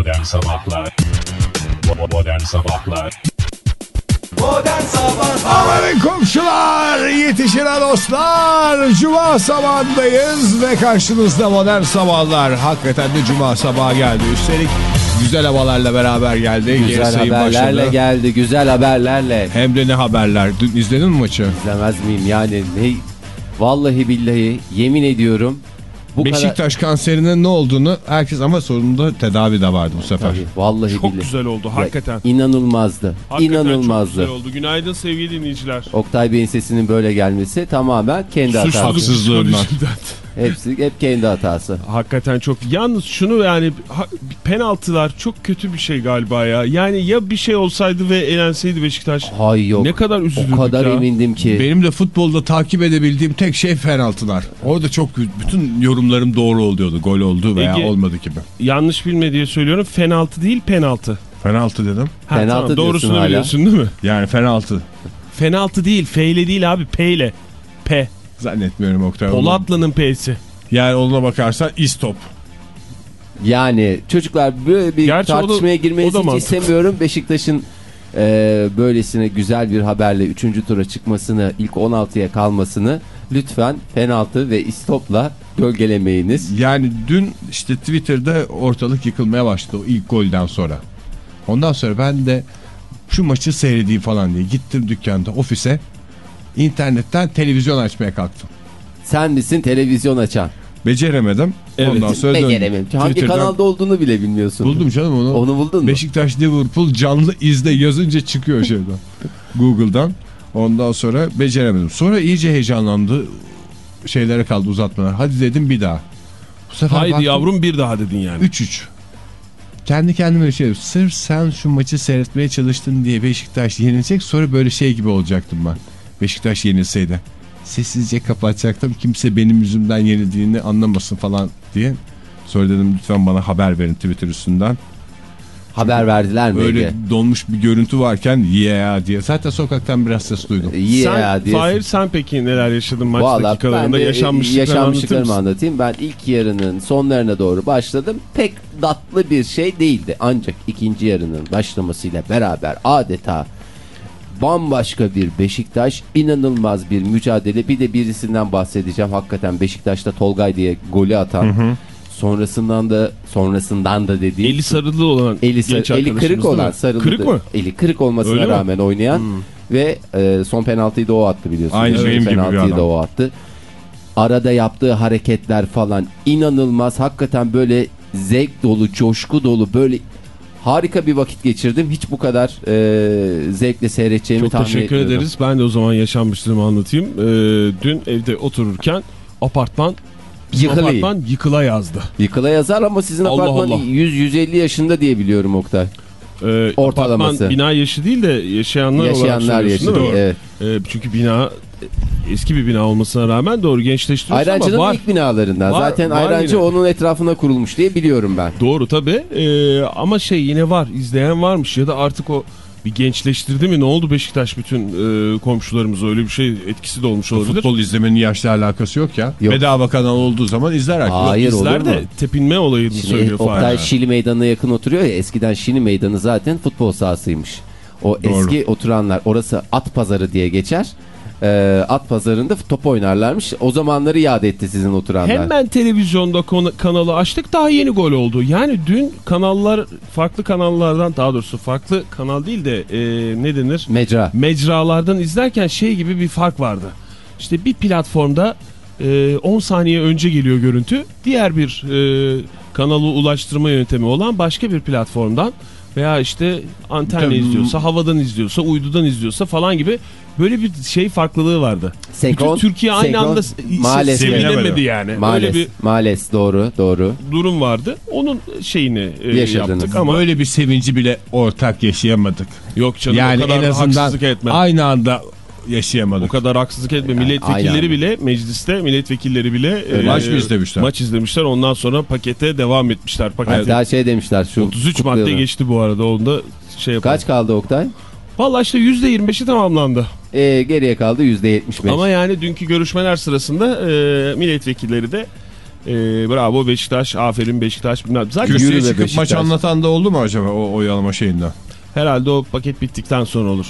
Modern Sabahlar Modern Sabahlar Modern Sabahlar Amanın komşular, yetişine dostlar. Cuma sabahındayız ve karşınızda modern sabahlar. Hakikaten de cuma sabahı geldi. Üstelik güzel havalarla beraber geldi. Güzel haberlerle başladı. geldi. Güzel haberlerle. Hem de ne haberler. Dün izledin mi maçı? İzlemez miyim yani ne vallahi billahi yemin ediyorum bu kadar Beşiktaş kanserinin ne olduğunu herkes ama sonunda tedavi de vardı bu sefer. Tabii, vallahi Çok billahi. güzel oldu Ya, hakikaten. inanılmazdı. Hakikaten inanılmazdı. çok güzel oldu. Günaydın sevgili dinleyiciler. Oktay Bey'in sesinin böyle gelmesi tamamen kendi Suçluluk hatası. haksızlığından. psikolojisinden. Hepsi hep kendi hatası. Hakikaten çok. Yalnız şunu yani ha- penaltılar çok kötü bir şey galiba ya. Yani ya bir şey olsaydı ve elenseydi Beşiktaş. Hay yok. Ne kadar üzülürdük o kadar ya. emindim ki. Benim de futbolda takip edebildiğim tek şey penaltılar. Orada çok bütün yorumlarım doğru oluyordu. Gol oldu veya Ege- olmadı gibi. Yanlış bilme diye söylüyorum. Fenaltı değil penaltı. Penaltı dedim. Ha, Penaltı tamam, diyorsun Doğrusunu hala. biliyorsun değil mi? Yani penaltı. Fenaltı değil. F ile değil abi. P ile. P. Zannetmiyorum Oktay. Polatlı'nın P'si. Yani ona bakarsan istop. Yani çocuklar böyle bir Gerçi o da- tartışmaya o girmenizi da hiç mantıklı. istemiyorum. Beşiktaş'ın e, böylesine güzel bir haberle 3. tura çıkmasını, ilk 16'ya kalmasını lütfen penaltı ve istopla gölgelemeyiniz. Yani dün işte Twitter'da ortalık yıkılmaya başladı o ilk golden sonra. Ondan sonra ben de şu maçı seyredeyim falan diye gittim dükkanda ofise. İnternetten televizyon açmaya kalktım. Sen misin televizyon açan? Beceremedim. Evet. Ondan sonra döndüm. Beceremem. Hangi Twitter'dan kanalda olduğunu bile bilmiyorsun. Buldum canım onu. Onu buldun mu? Beşiktaş Liverpool canlı izle yazınca çıkıyor şeyden. Google'dan. Ondan sonra beceremedim. Sonra iyice heyecanlandı. Şeylere kaldı uzatmalar. Hadi dedim bir daha. Bu sefer Haydi baktım, yavrum bir daha dedin yani. 3-3. Kendi kendime şey. Sırf sen şu maçı seyretmeye çalıştın diye Beşiktaş yenilecek. Sonra böyle şey gibi olacaktım ben. Beşiktaş yenilseydi. Sessizce kapatacaktım. Kimse benim yüzümden yenildiğini anlamasın falan diye. Sonra dedim lütfen bana haber verin Twitter üstünden. Haber verdiler mi? Böyle Ege? donmuş bir görüntü varken yeah diye. Zaten sokaktan biraz ses duydum. İyi sen, ya diye. Fahir sen peki neler yaşadın maç Vallahi ben dakikalarında de yaşanmışlıklarını yaşanmışlıklarımı anlatır mısın? anlatayım. Ben ilk yarının sonlarına doğru başladım. Pek tatlı bir şey değildi. Ancak ikinci yarının başlamasıyla beraber adeta bambaşka bir Beşiktaş, inanılmaz bir mücadele. Bir de birisinden bahsedeceğim. Hakikaten Beşiktaş'ta Tolgay diye golü atan. Sonrasından da sonrasından da dediğim Eli sarılı olan eli, sar- eli kırık olan mi? sarılı. Kırık mı? Eli kırık olmasına Öyle mi? rağmen oynayan ve e, son penaltıyı da o attı biliyorsunuz. Aynı benim gibi bir penaltıyı adam. da o attı. Arada yaptığı hareketler falan inanılmaz. Hakikaten böyle zevk dolu, coşku dolu böyle harika bir vakit geçirdim. Hiç bu kadar e, zevkle seyredeceğimi Çok tahmin teşekkür etmiyordum. ederiz. Ben de o zaman yaşanmışlığımı anlatayım. Ee, dün evde otururken apartman bizim Yıkılayı. apartman yıkıla yazdı. Yıkıla yazar ama sizin Allah apartman Allah. 100-150 yaşında diye biliyorum Oktay. Ee, Ortalaması. Apartman bina yaşı değil de yaşayanlar, Yaşayanlar olarak yaşı. söylüyorsun değil mi? Evet. Ee, çünkü bina e, eski bir bina olmasına rağmen doğru gençleştiriyorsun ama Ayrancı'nın var. ilk binalarından. Var- Zaten var Ayrancı yine. onun etrafına kurulmuş diye biliyorum ben. Doğru tabi ama şey yine var izleyen varmış ya da artık o bir gençleştirdi mi ne oldu Beşiktaş bütün e, komşularımız öyle bir şey etkisi de olmuş olabilir. Futbol izlemenin yaşla alakası yok ya. Yok. Bedava kanal olduğu zaman izler. Hayır olur İzler mu? de tepinme olayını Şimdi söylüyor Oktay Fahir. Şili Meydanı'na yakın oturuyor ya eskiden Şili Meydanı zaten futbol sahasıymış. O Doğru. eski oturanlar orası at pazarı diye geçer. Ee, at pazarında top oynarlarmış. O zamanları yad etti sizin oturanlar. Hemen televizyonda konu- kanalı açtık daha yeni gol oldu. Yani dün kanallar farklı kanallardan daha doğrusu farklı kanal değil de e, ne denir? Mecra. Mecralardan izlerken şey gibi bir fark vardı. İşte bir platformda e, 10 saniye önce geliyor görüntü. Diğer bir e, kanalı ulaştırma yöntemi olan başka bir platformdan veya işte antenle izliyorsa, havadan izliyorsa, uydudan izliyorsa falan gibi böyle bir şey farklılığı vardı. Senkron. Bütün Türkiye aynı senkron, anda Maalesef. sevinemedi yani. Maalesef. Öyle bir Maalesef doğru doğru. durum vardı. Onun şeyini e, Yaşadınız. yaptık ama öyle bir sevinci bile ortak yaşayamadık. yok canım yani o kadar en azından haksızlık etme. aynı anda O yaşayamadık. kadar haksızlık etme. Yani Milletvekilleri aynen. bile mecliste milletvekilleri bile e, Maç mı izlemişler? Maç izlemişler. Ondan sonra pakete devam etmişler. Pakete. Hatta şey demişler şu 33 madde kutlayalım. geçti bu arada. Onda şey yapalım. Kaç kaldı Oktay? Valla işte %25'i tamamlandı. Ee, geriye kaldı %75. Ama yani dünkü görüşmeler sırasında e, milletvekilleri de Ee, bravo Beşiktaş, aferin Beşiktaş. Zaten Kürsüye çıkıp Beşiktaş. maç anlatan da oldu mu acaba o oyalama şeyinden? herhalde o paket bittikten sonra olur.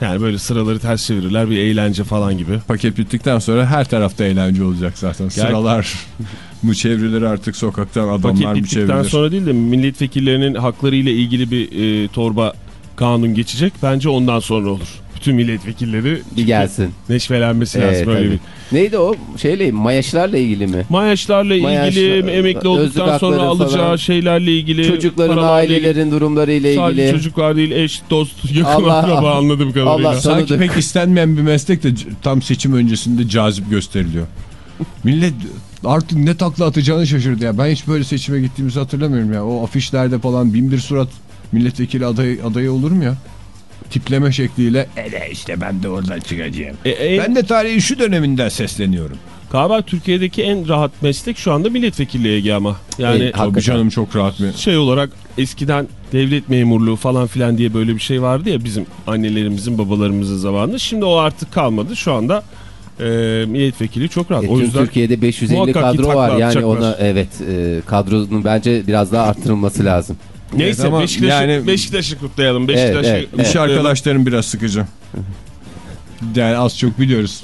Yani böyle sıraları ters çevirirler bir eğlence falan gibi. Paket bittikten sonra her tarafta eğlence olacak zaten. Sıralar mı çevrilir artık sokaktan adamlar Paket mı bittikten çevrilir? sonra değil de milletvekillerinin hakları ile ilgili bir e, torba kanun geçecek. Bence ondan sonra olur. Bütün milletvekilleri Bir gelsin. neşvelenmesi lazım Evet, böyle tabii. bir. Neydi o? Şeyle mayaşlarla ilgili mi? Maaşlarla Maaş, ilgili, emekli olduktan sonra alacağı falan. şeylerle ilgili. Çocukların, ilgili. ailelerin durumları ile Sadece ilgili. çocuklar değil, eş, dost, yakın Allah- akraba anladığım kadarıyla. Allah- Sanki Tanıdık. pek istenmeyen bir meslek de tam seçim öncesinde cazip gösteriliyor. Millet artık ne takla atacağını şaşırdı ya. Ben hiç böyle seçime gittiğimizi hatırlamıyorum ya. O afişlerde falan bin bir surat milletvekili adayı, adayı olur mu ya? Tipleme şekliyle ele işte ben de oradan çıkacağım. E, e, Ben de tarihin şu döneminden sesleniyorum. Galiba Türkiye'deki en rahat meslek şu anda milletvekilliği ama. Yani E. Tabii canım çok rahat bir. şey olarak eskiden devlet memurluğu falan filan diye böyle bir şey vardı ya bizim annelerimizin babalarımızın zamanında. Şimdi o artık kalmadı. Şu anda e, milletvekili çok rahat. E, o yüzden Türkiye'de 550 muhakkak ki kadro var. Yani ona evet e, kadronun bence biraz daha arttırılması lazım. Neyse Evet Beşiktaş'ı yani- Beşiktaş'ı kutlayalım. Beşiktaş'ı evet, evet. İş kutlayalım. arkadaşlarım biraz sıkıcı. Yani az çok biliyoruz.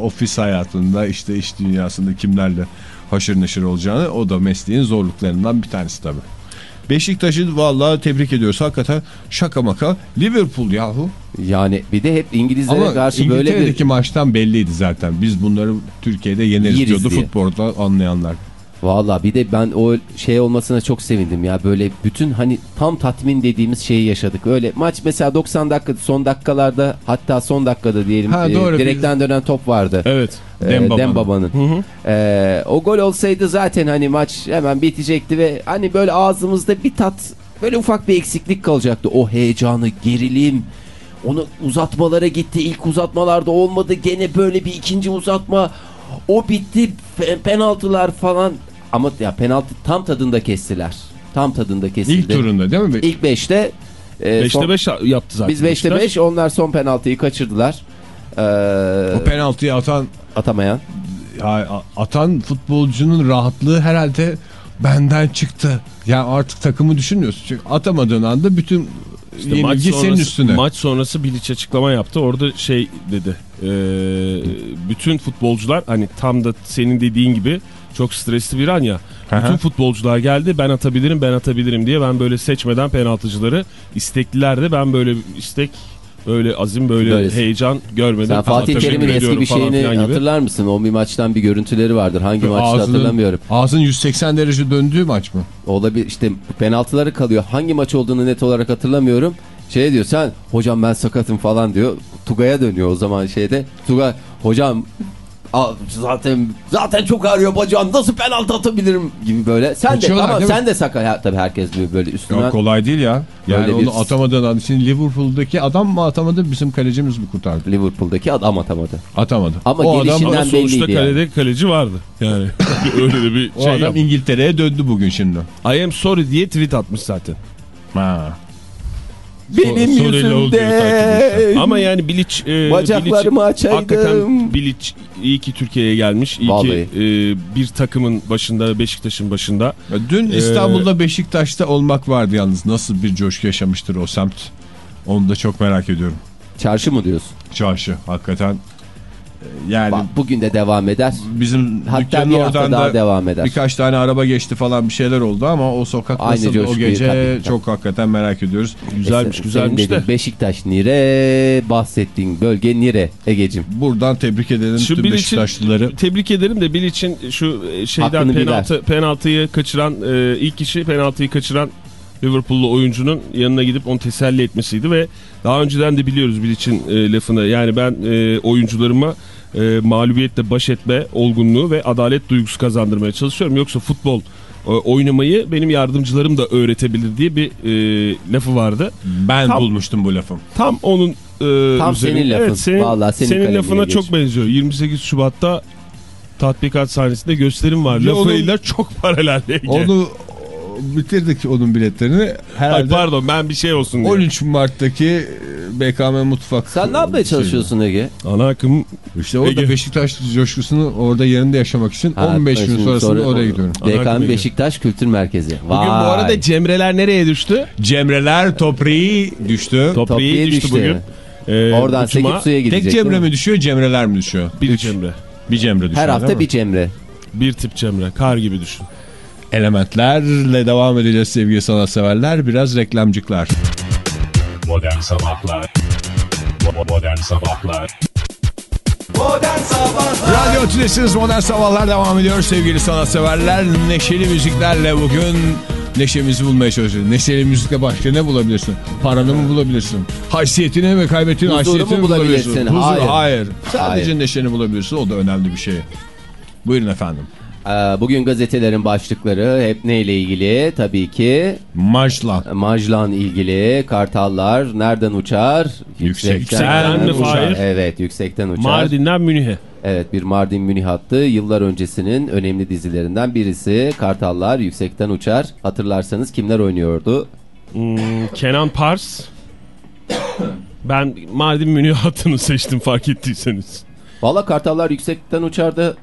Ofis hayatında işte iş dünyasında kimlerle haşır neşir olacağını o da mesleğin zorluklarından bir tanesi tabii. Beşiktaş'ı vallahi tebrik ediyoruz. Hakikaten şaka maka Liverpool yahu. Yani bir de hep İngilizlere Ama karşı böyle İngiltere'deki bir maçtan belliydi zaten. Biz bunları Türkiye'de yeneriz Yeriz diyordu diye. futbolda anlayanlar. Valla bir de ben o şey olmasına çok sevindim ya böyle bütün hani tam tatmin dediğimiz şeyi yaşadık. Öyle maç mesela 90 dakika son dakikalarda hatta son dakikada diyelim Ha, e, doğru. direkten dönen top vardı. Evet. E, Dembaba'nın. Dembaba'nın. E, o gol olsaydı zaten hani maç hemen bitecekti ve hani böyle ağzımızda bir tat böyle ufak bir eksiklik kalacaktı. O heyecanı, gerilim, onu uzatmalara gitti. İlk uzatmalarda olmadı. Gene böyle bir ikinci uzatma. O bitti. Pe- penaltılar falan. Ama ya penaltı tam tadında kestiler. Tam tadında kesildi. İlk turunda değil mi? İlk 5'te 5'te 5 yaptı zaten. biz 5'te Beşiktaş. 5 onlar son penaltıyı kaçırdılar. Ee, O penaltıyı atan atamayan. ya, atan futbolcunun rahatlığı herhalde benden çıktı. Ya artık takımı düşünmüyorsun. Çünkü atamadığın anda bütün İşte maç yenilgi senin sonrası, üstüne. Maç sonrası Bilic açıklama yaptı. Orada şey dedi. e, bütün futbolcular hani tam da senin dediğin gibi çok stresli bir an ya. Hı hı. Bütün futbolcular geldi ben atabilirim ben atabilirim diye ben böyle seçmeden penaltıcıları isteklilerdi. Ben böyle istek böyle azim böyle Böylesi. heyecan görmedim. Sen Fatih Terim'in eski bir şeyini hatırlar mısın? O bir maçtan bir görüntüleri vardır. Hangi maçta Ağzının- hatırlamıyorum. Ağzın 180 derece döndüğü maç mı? Olabilir işte penaltıları kalıyor. Hangi maç olduğunu net olarak hatırlamıyorum. Şey diyor sen hocam ben sakatım falan diyor. Tugay'a dönüyor o zaman şeyde. Tugay hocam zaten zaten çok ağrıyor bacağım nasıl penaltı atabilirim gibi böyle. Sen de Kaçıyorlar, değil mi? sen de sakat. Ya, tabii herkes böyle Ya üstünden. kolay değil ya. Yani onu bir- atamadığın adam. Şimdi Liverpool'daki adam mı atamadı bizim kalecimiz mi kurtardı? Liverpool'daki adam atamadı. Atamadı. Ama o adam, gelişinden Ama sonuçta yani. kalede kaleci vardı. Yani öyle de bir o şey adam yaptı. İngiltere'ye döndü bugün şimdi. I am sorry diye tweet atmış zaten. Ha. Benim oluyor yüzümden. Ama yani Bilic e, Bacaklarımı Bilic- açaydım. Hakikaten Bilic iyi ki Türkiye'ye gelmiş. İyi Vallahi. ki e, bir takımın başında Beşiktaş'ın başında. Ya Dün Ee, İstanbul'da Beşiktaş'ta olmak vardı yalnız. Nasıl bir coşku yaşamıştır o semt. Onu da çok merak ediyorum. Çarşı mı diyorsun? Çarşı hakikaten. E, Yani Bak, bugün de devam eder. bizim Hatta bir hafta oradan daha da devam eder. birkaç tane araba geçti falan bir şeyler oldu ama o sokak Aynı nasıl o gece tabii. çok hakikaten merak ediyoruz. Güzelmiş Senin güzelmiş de. Beşiktaş Nire bahsettiğin bölge Nire Egecim. Buradan tebrik edelim Şu tüm Beşiktaşlıları. Tebrik ederim de Bilic'in şu e, şeyden Hakkını penaltı, penaltıyı kaçıran e, ilk kişi penaltıyı kaçıran Liverpool'lu oyuncunun yanına gidip onu teselli etmesiydi ve daha önceden de biliyoruz Bilic'in e, lafını. Yani ben e, oyuncularıma e, mağlubiyetle baş etme olgunluğu ve adalet duygusu kazandırmaya çalışıyorum. Yoksa futbol e, oynamayı benim yardımcılarım da öğretebilir diye bir e, lafı vardı. Ben Tam- bulmuştum bu lafı. Tam onun e, Tam üzerine- senin lafın. Evet, senin, Vallahi senin senin lafına geç. çok benziyor. 28 Şubat'ta tatbikat sahnesinde gösterim var. Lafıyla çok paralel. Onu bitirdik onun biletlerini. Ay Herhalde pardon ben bir şey olsun diye. 13 Mart'taki BKM Mutfak. Sen ne yapmaya çalışıyorsun Ege? Ana akım İşte orada Ege. Beşiktaş coşkusunu orada yerinde yaşamak için Ha, 15 gün sonrasında sonra- oraya gidiyorum. BKM. Beşiktaş Kültür Merkezi. Bugün bu arada Cemreler nereye düştü? Cemreler toprağı düştü. Toprağa düştü, düştü. bugün. Ee, Oradan uçuma sekip suya gidecek. Tek Cemre mi? düşüyor Cemreler mi düşüyor? bir Cemre. Bir Cemre düşüyor Her hafta bir Cemre. Bir tip Cemre. Kar gibi düşün. Elementlerle devam edeceğiz sevgili sanatseverler. Biraz reklamcıklar. Modern Sabahlar Modern Sabahlar Modern Sabahlar Radyo Tülesi'niz Modern Sabahlar devam ediyor sevgili sanatseverler. Neşeli müziklerle bugün neşemizi bulmaya çalışıyoruz. Neşeli müzikle başka ne bulabilirsin? Paranı mı bulabilirsin? Haysiyetini mi kaybettiğin Huzuru haysiyetini mi bulabilirsin? bulabilirsin? Huzur, Hayır. hayır. Sadece Hayır. neşeni bulabilirsin o da önemli bir şey. Buyurun efendim. Ee, bugün gazetelerin başlıkları hep neyle ilgili? Tabii ki Marşla. Majlan ilgili. Kartallar nereden uçar? Yüksekten mi, uçar. Evet yüksekten uçar. Mardin'den Münih'e. Evet bir Mardin Münih hattı. Yıllar öncesinin önemli dizilerinden birisi. Kartallar yüksekten uçar. Hatırlarsanız kimler oynuyordu? Hmm, Kenan Pars. Ben Mardin Münih hattını seçtim fark ettiyseniz. Valla Kartallar yüksekten uçardı.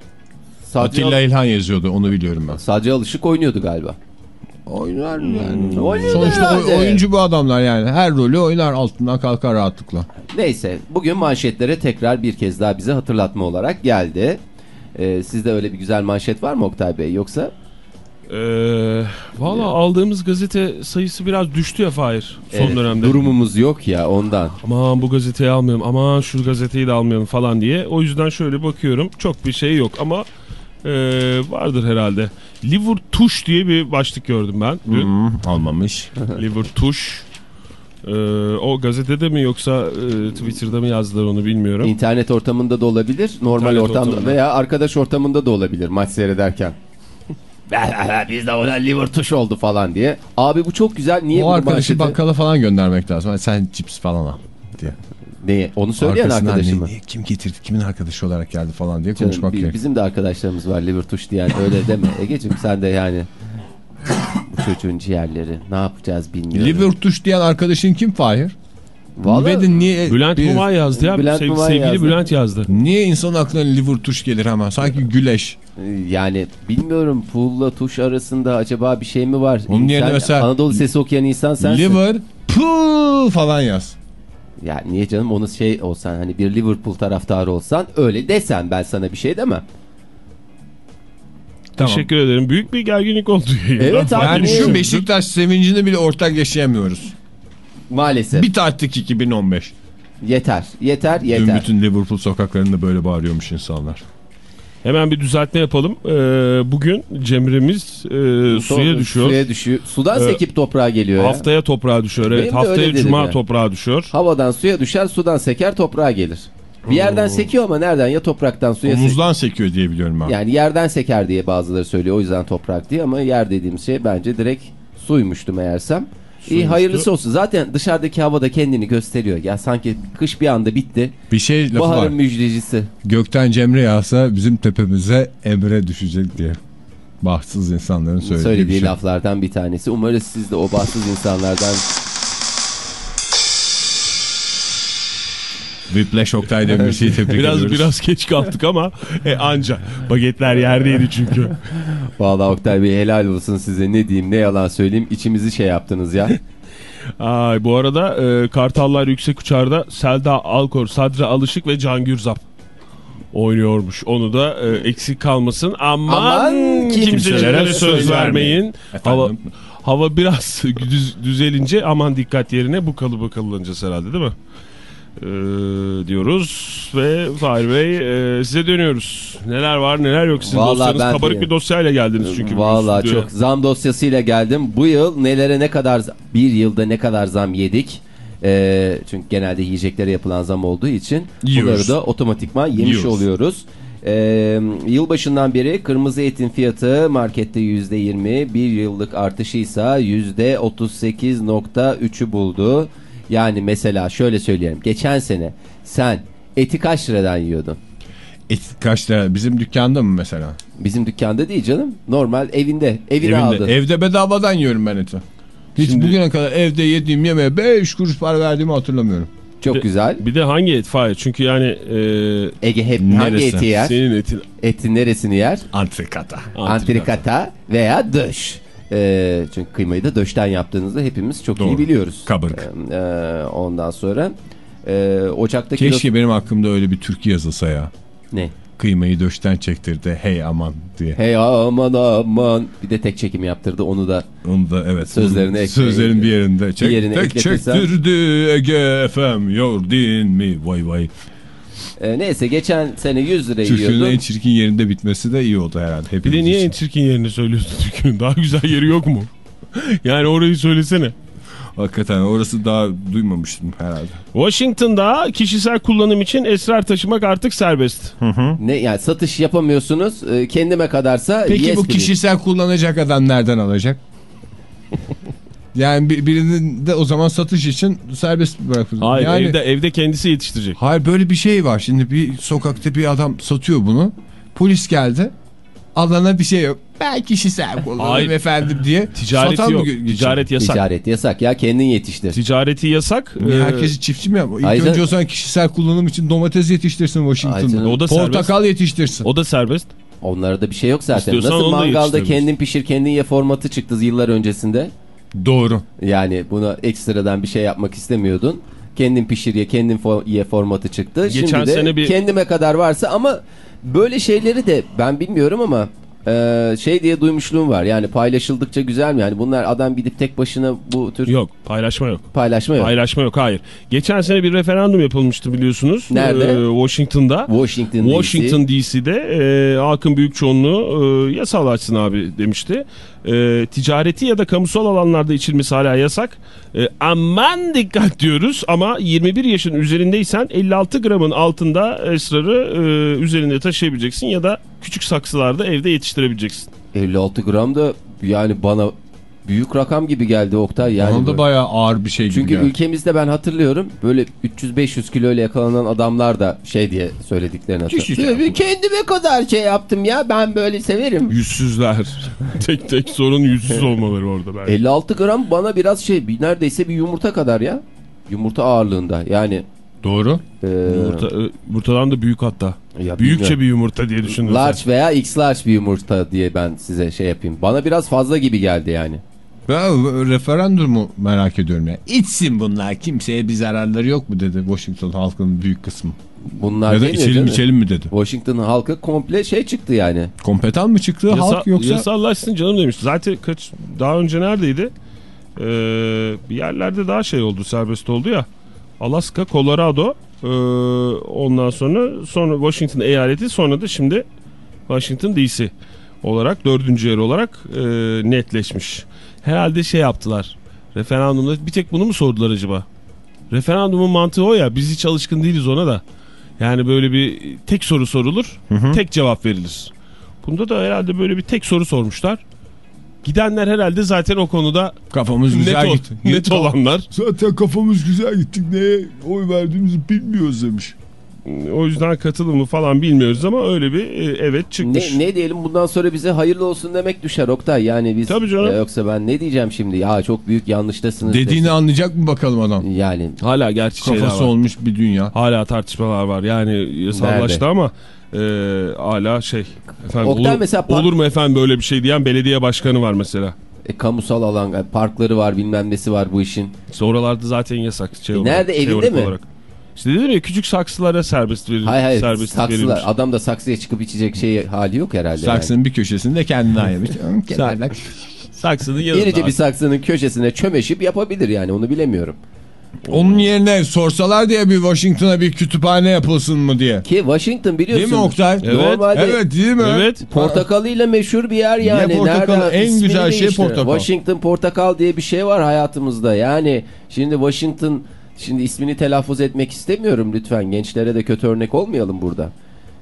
Sadece, Atilla İlhan yazıyordu onu biliyorum ben. sadece alışık oynuyordu galiba. Oynar yani. Oynuyordu Sonuçta herhalde. oy- oyuncu bu adamlar yani. Her rolü oynar altından kalkar rahatlıkla. Neyse bugün manşetlere tekrar bir kez daha bize hatırlatma olarak geldi. Ee, sizde öyle bir güzel manşet var mı Oktay Bey yoksa? Ee, Valla aldığımız gazete sayısı biraz düştü ya Fahir son Evet, dönemde. Durumumuz yok ya ondan. Aman bu gazeteyi almayalım aman şu gazeteyi de almayalım falan diye. O yüzden şöyle bakıyorum çok bir şey yok ama e, vardır herhalde. Liver Tuş diye bir başlık gördüm ben dün. almamış. Liver Tuş. Ee, o gazetede mi yoksa e, Twitter'da mı yazdılar onu bilmiyorum. İnternet ortamında da olabilir, normal İnternet ortamda ortamında. veya arkadaş ortamında da olabilir maç seyrederken. Biz de ona liver tuş oldu falan diye. Abi bu çok güzel. Niye o arkadaşı bakkala falan göndermek lazım. Sen cips falan al diye. Niye? Onu söyleyen Arkasından arkadaşım ne- kim getirdi, kimin arkadaşı olarak geldi falan diye Canım, konuşmak gerek. bizim de arkadaşlarımız var liver tuş diyen öyle deme. Egeciğim sen de yani bu çocuğun ciğerleri ne yapacağız bilmiyorum. Liver tuş diyen arkadaşın kim Fahir? Vallahi- Ve niye, Bülent bir- Mumay yazdı ya. Bülent Sev- Mumay sevgili yazdı. Bülent yazdı. Niye insan aklına liver tuş gelir hemen? Sanki güleş. Yani bilmiyorum pulla tuş arasında acaba bir şey mi var? Onun yerine Sen mesela- Anadolu sesi okuyan insan sensin. Liver pu falan yaz. Ya niye canım onu şey olsan hani bir Liverpool taraftarı olsan öyle desen ben sana bir şey demem. Tamam. Teşekkür ederim. Büyük bir gerginlik oldu. Evet abi, Yani şu Beşiktaş sevincini bile ortak yaşayamıyoruz. Maalesef. Bir taktik 2015. Yeter. Yeter. Dün Yeter. bütün Liverpool sokaklarında böyle bağırıyormuş insanlar. Hemen bir düzeltme yapalım. Ee, bugün Cemre'miz e, suya düşüyor. Suya düşüyor. Sudan Ee, sekip toprağa geliyor ya. Haftaya toprağa düşüyor. Evet, Benim haftaya cuma ya. toprağa düşüyor. Havadan suya düşer, sudan seker, toprağa gelir. Bir yerden sekiyor ama nereden? Ya topraktan suya sekiyor. Omuzdan sekiyor diye biliyorum ben. Yani yerden seker diye bazıları söylüyor. O yüzden toprak diye ama yer dediğimiz şey bence direkt suymuştu meğersem. İyi hayırlısı olsun. Zaten dışarıdaki havada kendini gösteriyor. Ya sanki kış bir anda bitti. Bir şey lafı Baharın var. müjdecisi. Gökten Cemre yağsa bizim tepemize Emre düşecek diye. Bahtsız insanların söylediği, Söylediği bir şey. laflardan bir tanesi. Umarız siz de o bahtsız insanlardan Whiplash Oktay Demirci'yi tebrik Biraz ediyoruz. biraz geç kalktık ama e, anca. Bagetler yerdeydi çünkü. Vallahi Oktay Bey helal olsun size ne diyeyim ne yalan söyleyeyim içimizi şey yaptınız ya. Ay, bu arada e, Kartallar Yüksek Uçar'da Selda Alkor, Sadri Alışık ve Can Gürzap oynuyormuş. Onu da e, eksik kalmasın. Aman, Aman kimselere söz, söz vermeyin. Hava, hava biraz düz- düzelince aman dikkat yerine bu kalıba kalınacağız herhalde değil mi? Ee, diyoruz ve Fahir Bey e, size dönüyoruz. Neler var neler yok sizin Vallahi dosyanız. ben- Kabarık bir dosyayla geldiniz çünkü. Stüdyoya. çok zam dosyasıyla geldim. Bu yıl nelere ne kadar bir yılda ne kadar zam yedik. Ee, çünkü genelde yiyeceklere yapılan zam olduğu için Yiyoruz. bunları da otomatikman yemiş Yiyoruz. oluyoruz. Ee, yılbaşından beri kırmızı etin fiyatı markette %20, bir yıllık artışıysa %38.3'ü buldu. Yani mesela şöyle söyleyelim. Geçen sene sen eti kaç liradan yiyordun? Et kaç lira? Bizim dükkanda mı mesela? Bizim dükkanda değil canım. Normal evinde. Evine aldın. Evinde. Evde bedavadan yiyorum ben eti. Hiç Şimdi- bugüne kadar evde yediğim yemeğe 5 kuruş para verdiğimi hatırlamıyorum. Çok Bir de- güzel. Bir de hangi et Fahir? Çünkü yani e, Ege hep hangi Neresi? eti yer? senin etin Etin neresini yer? Antrikata. Antrikata veya döş. Ee, çünkü kıymayı da döşten yaptığınızda hepimiz çok iyi Doğru. biliyoruz. Kabarık. Ee, ondan sonra e, ocakta Keşke benim aklımda öyle bir türkü yazılsa ya. Ne? Kıymayı döşten çektirdi hey aman diye. Hey aman aman. Bir de tek çekim yaptırdı onu da. Onu da evet. Sözlerini ekle- Sözlerin bir yerinde. Çek, yerine tek ekletirsen- çektirdi Ege FM yordin mi? Vay vay. Ee, neyse geçen sene 100 lira Türkünün en yiyordum. çirkin yerinde bitmesi de iyi oldu herhalde. Bir Hepimiz de niye için. en çirkin yerini söylüyorsun Türkiye'nin? Daha güzel yeri yok mu? yani orayı söylesene. Hakikaten orası daha duymamıştım herhalde. Washington'da kişisel kullanım için esrar taşımak artık serbest. Ne yani satış yapamıyorsunuz. Ee, kendime kadarsa Peki yes bu gibi. kişisel kullanacak adam nereden alacak? Yani bir- birinin de o zaman satış için serbest bırakılır. Hayır yani, evde evde kendisi yetiştirecek. Hayır böyle bir şey var. Şimdi bir sokakta bir adam satıyor bunu. Polis geldi. Alana bir şey yok. Ben kişisel kullanırım Hayır. efendim diye. Ticareti satan yok. Ticaret yasak. Ticaret yasak ya kendin yetiştir. Ticareti yasak. Ee, Herkesi çiftçi mi yapıyor? İlk Ayrıca- önce o zaman kişisel kullanım için domates yetiştirsin Washington'da. O da Portakal yetiştirsin. o da serbest. Onlarda bir şey yok zaten. İstiyorsan Nasıl da mangalda kendin pişir kendin ye formatı çıktı yıllar öncesinde. Doğru. Yani buna ekstradan bir şey yapmak istemiyordun. Kendin pişir ye kendin fo- ye formatı çıktı. Geçen Şimdi de sene bir- kendime kadar varsa ama böyle şeyleri de ben bilmiyorum ama e, şey diye duymuşluğum var. Yani paylaşıldıkça güzel mi? Yani bunlar adam gidip tek başına bu tür Yok paylaşma yok. paylaşma yok. Paylaşma yok hayır. Geçen sene bir referandum yapılmıştı biliyorsunuz. Nerede? Ee, Washington'da. Washington. Washington DC'de e, halkın büyük çoğunluğu e, yasallaşsın abi demişti. E, ticareti ya da kamusal alanlarda içilmesi hala yasak. E, aman dikkat diyoruz ama 21 yaşın üzerindeysen 56 gramın altında esrarı e, üzerinde taşıyabileceksin ya da küçük saksılarda evde yetiştirebileceksin. 56 gram da yani bana büyük rakam gibi geldi Oktay. Yani Bana da böyle- bayağı ağır bir şey gibi Çünkü geldi. ülkemizde ben hatırlıyorum böyle 300-500 kilo ile yakalanan adamlar da şey diye söylediklerini hatırlıyorum. Kendime kadar şey yaptım ya ben böyle severim. Yüzsüzler. tek tek sorun yüzsüz olmaları orada belki. 56 gram bana biraz şey neredeyse bir yumurta kadar ya. Yumurta ağırlığında yani. Doğru. E, Yumurta, e, yumurtadan da büyük hatta. ya Büyükçe bilmiyorum. bir yumurta diye düşünün. Large veya X large bir yumurta diye ben size şey yapayım. Bana biraz fazla gibi geldi yani. Ben referandumu merak ediyorum ya. İçsin bunlar kimseye bir zararları yok mu dedi Washington halkının büyük kısmı. Bunlar ya da içelim değil mi? içelim mi dedi. Washington halkı komple şey çıktı yani. Kompetan mı çıktı Yasa- halk yoksa? Yasallaşsın canım demiş. Zaten kaç daha önce neredeydi? Ee, bir yerlerde daha şey oldu serbest oldu ya. Alaska, Colorado ee, ondan sonra sonra Washington eyaleti sonra da şimdi Washington DC olarak dördüncü yer olarak ee, netleşmiş. Herhalde şey yaptılar. Referandumda bir tek bunu mu sordular acaba? Referandumun mantığı o ya biz hiç alışkın değiliz ona da. Yani böyle bir tek soru sorulur, tek cevap verilir. Bunda da herhalde böyle bir tek soru sormuşlar. Gidenler herhalde zaten o konuda Kafamız net, güzel ol- gitti. net olanlar. Zaten kafamız güzel gittik neye oy verdiğimizi bilmiyoruz demiş. O yüzden katılımı falan bilmiyoruz ama öyle bir e, evet çıkmış. Ne, ne diyelim bundan sonra bize hayırlı olsun demek düşer Oktay. Yani biz Tabii canım. e, yoksa ben ne diyeceğim şimdi? Ya çok büyük yanlıştasınız. Dediğini desin. anlayacak mı bakalım adam? yani Hala gerçi şeyler Kafası var. olmuş bir dünya. Hala tartışmalar var. Yani yasallaştı Nerede? ama e, hala şey. Efendim, Oktay olur, mesela olur mu efendim böyle bir şey diyen belediye başkanı var mesela. e, kamusal alan e, parkları var bilmem nesi var bu işin. İşte oralarda zaten yasak. Şey E, olarak, nerede, evinde teorik mi? Olarak. İşte dedim ya küçük saksılara serbest verir. Hayır hayır serbestlik saksılar. verilmiş. Adam da saksıya çıkıp içecek şey hali yok herhalde. Saksının bir köşesinde kendine ayırmış. Saksının Yani. yanında. İrice bir saksının köşesine çömeşip yapabilir yani onu bilemiyorum. Onun yerine sorsalar diye bir Washington'a bir kütüphane yapılsın mı diye. Ki Washington biliyorsun. Değil mi Oktay? Evet. Normalde Evet değil mi? Evet. Portakalıyla meşhur bir yer yani. portakalı? Nereden? En İsmini güzel şey portakal. Washington portakal diye bir şey var hayatımızda. Yani şimdi Washington şimdi ismini telaffuz etmek istemiyorum lütfen. Gençlere de kötü örnek olmayalım burada.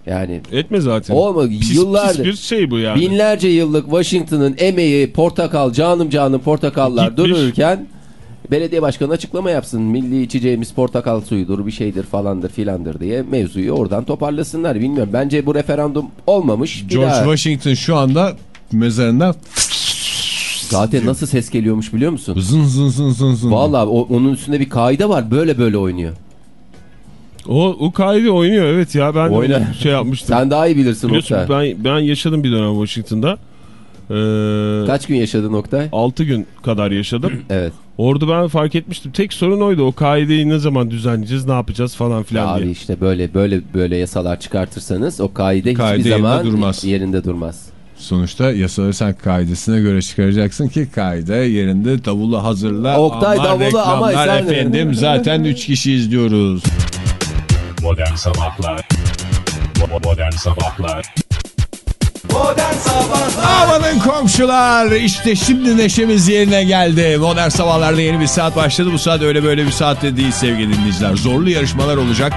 Yani Etme zaten. olmadı. Pis, Yıllardır. pis bir şey bu yani. Binlerce yıllık Washington'ın emeği portakal canım canım portakallar Gitmiş. dururken belediye başkanı açıklama yapsın. Milli içeceğimiz portakal suyudur bir şeydir falandır filandır diye mevzuyu oradan toparlasınlar. Bilmiyorum bence bu referandum olmamış. Bir George daha- Washington şu anda mezarında Zaten nasıl ses geliyormuş biliyor musun? zın zın zın zın zın. Vallahi o- onun üstünde bir kaide var böyle böyle oynuyor. O, o kaydı oynuyor evet ya ben Oyna. şey yapmıştım. Sen daha iyi bilirsin Biliyorsun Oktay. ben, ben yaşadım bir dönem Washington'da. Ee, Kaç gün yaşadın Oktay? 6 gün kadar yaşadım. Evet. Orada ben fark etmiştim. Tek sorun oydu. O kaideyi ne zaman düzenleyeceğiz, ne yapacağız falan filan Abi diye. işte böyle böyle böyle yasalar çıkartırsanız o kaide, Kaide hiçbir yerinde zaman durmaz. yerinde durmaz. Sonuçta yasaları sen kaidesine göre çıkaracaksın ki kaide yerinde davulu hazırla. Oktay Aman davulu ama reklamlar sen- efendim zaten 3 kişi izliyoruz. Modern Sabahlar Modern Sabahlar Modern Sabahlar Amanın komşular işte şimdi neşemiz yerine geldi. Modern sabahlarda yeni bir saat başladı. Bu saat öyle böyle bir saatte değil sevgili dinleyiciler. Zorlu yarışmalar olacak.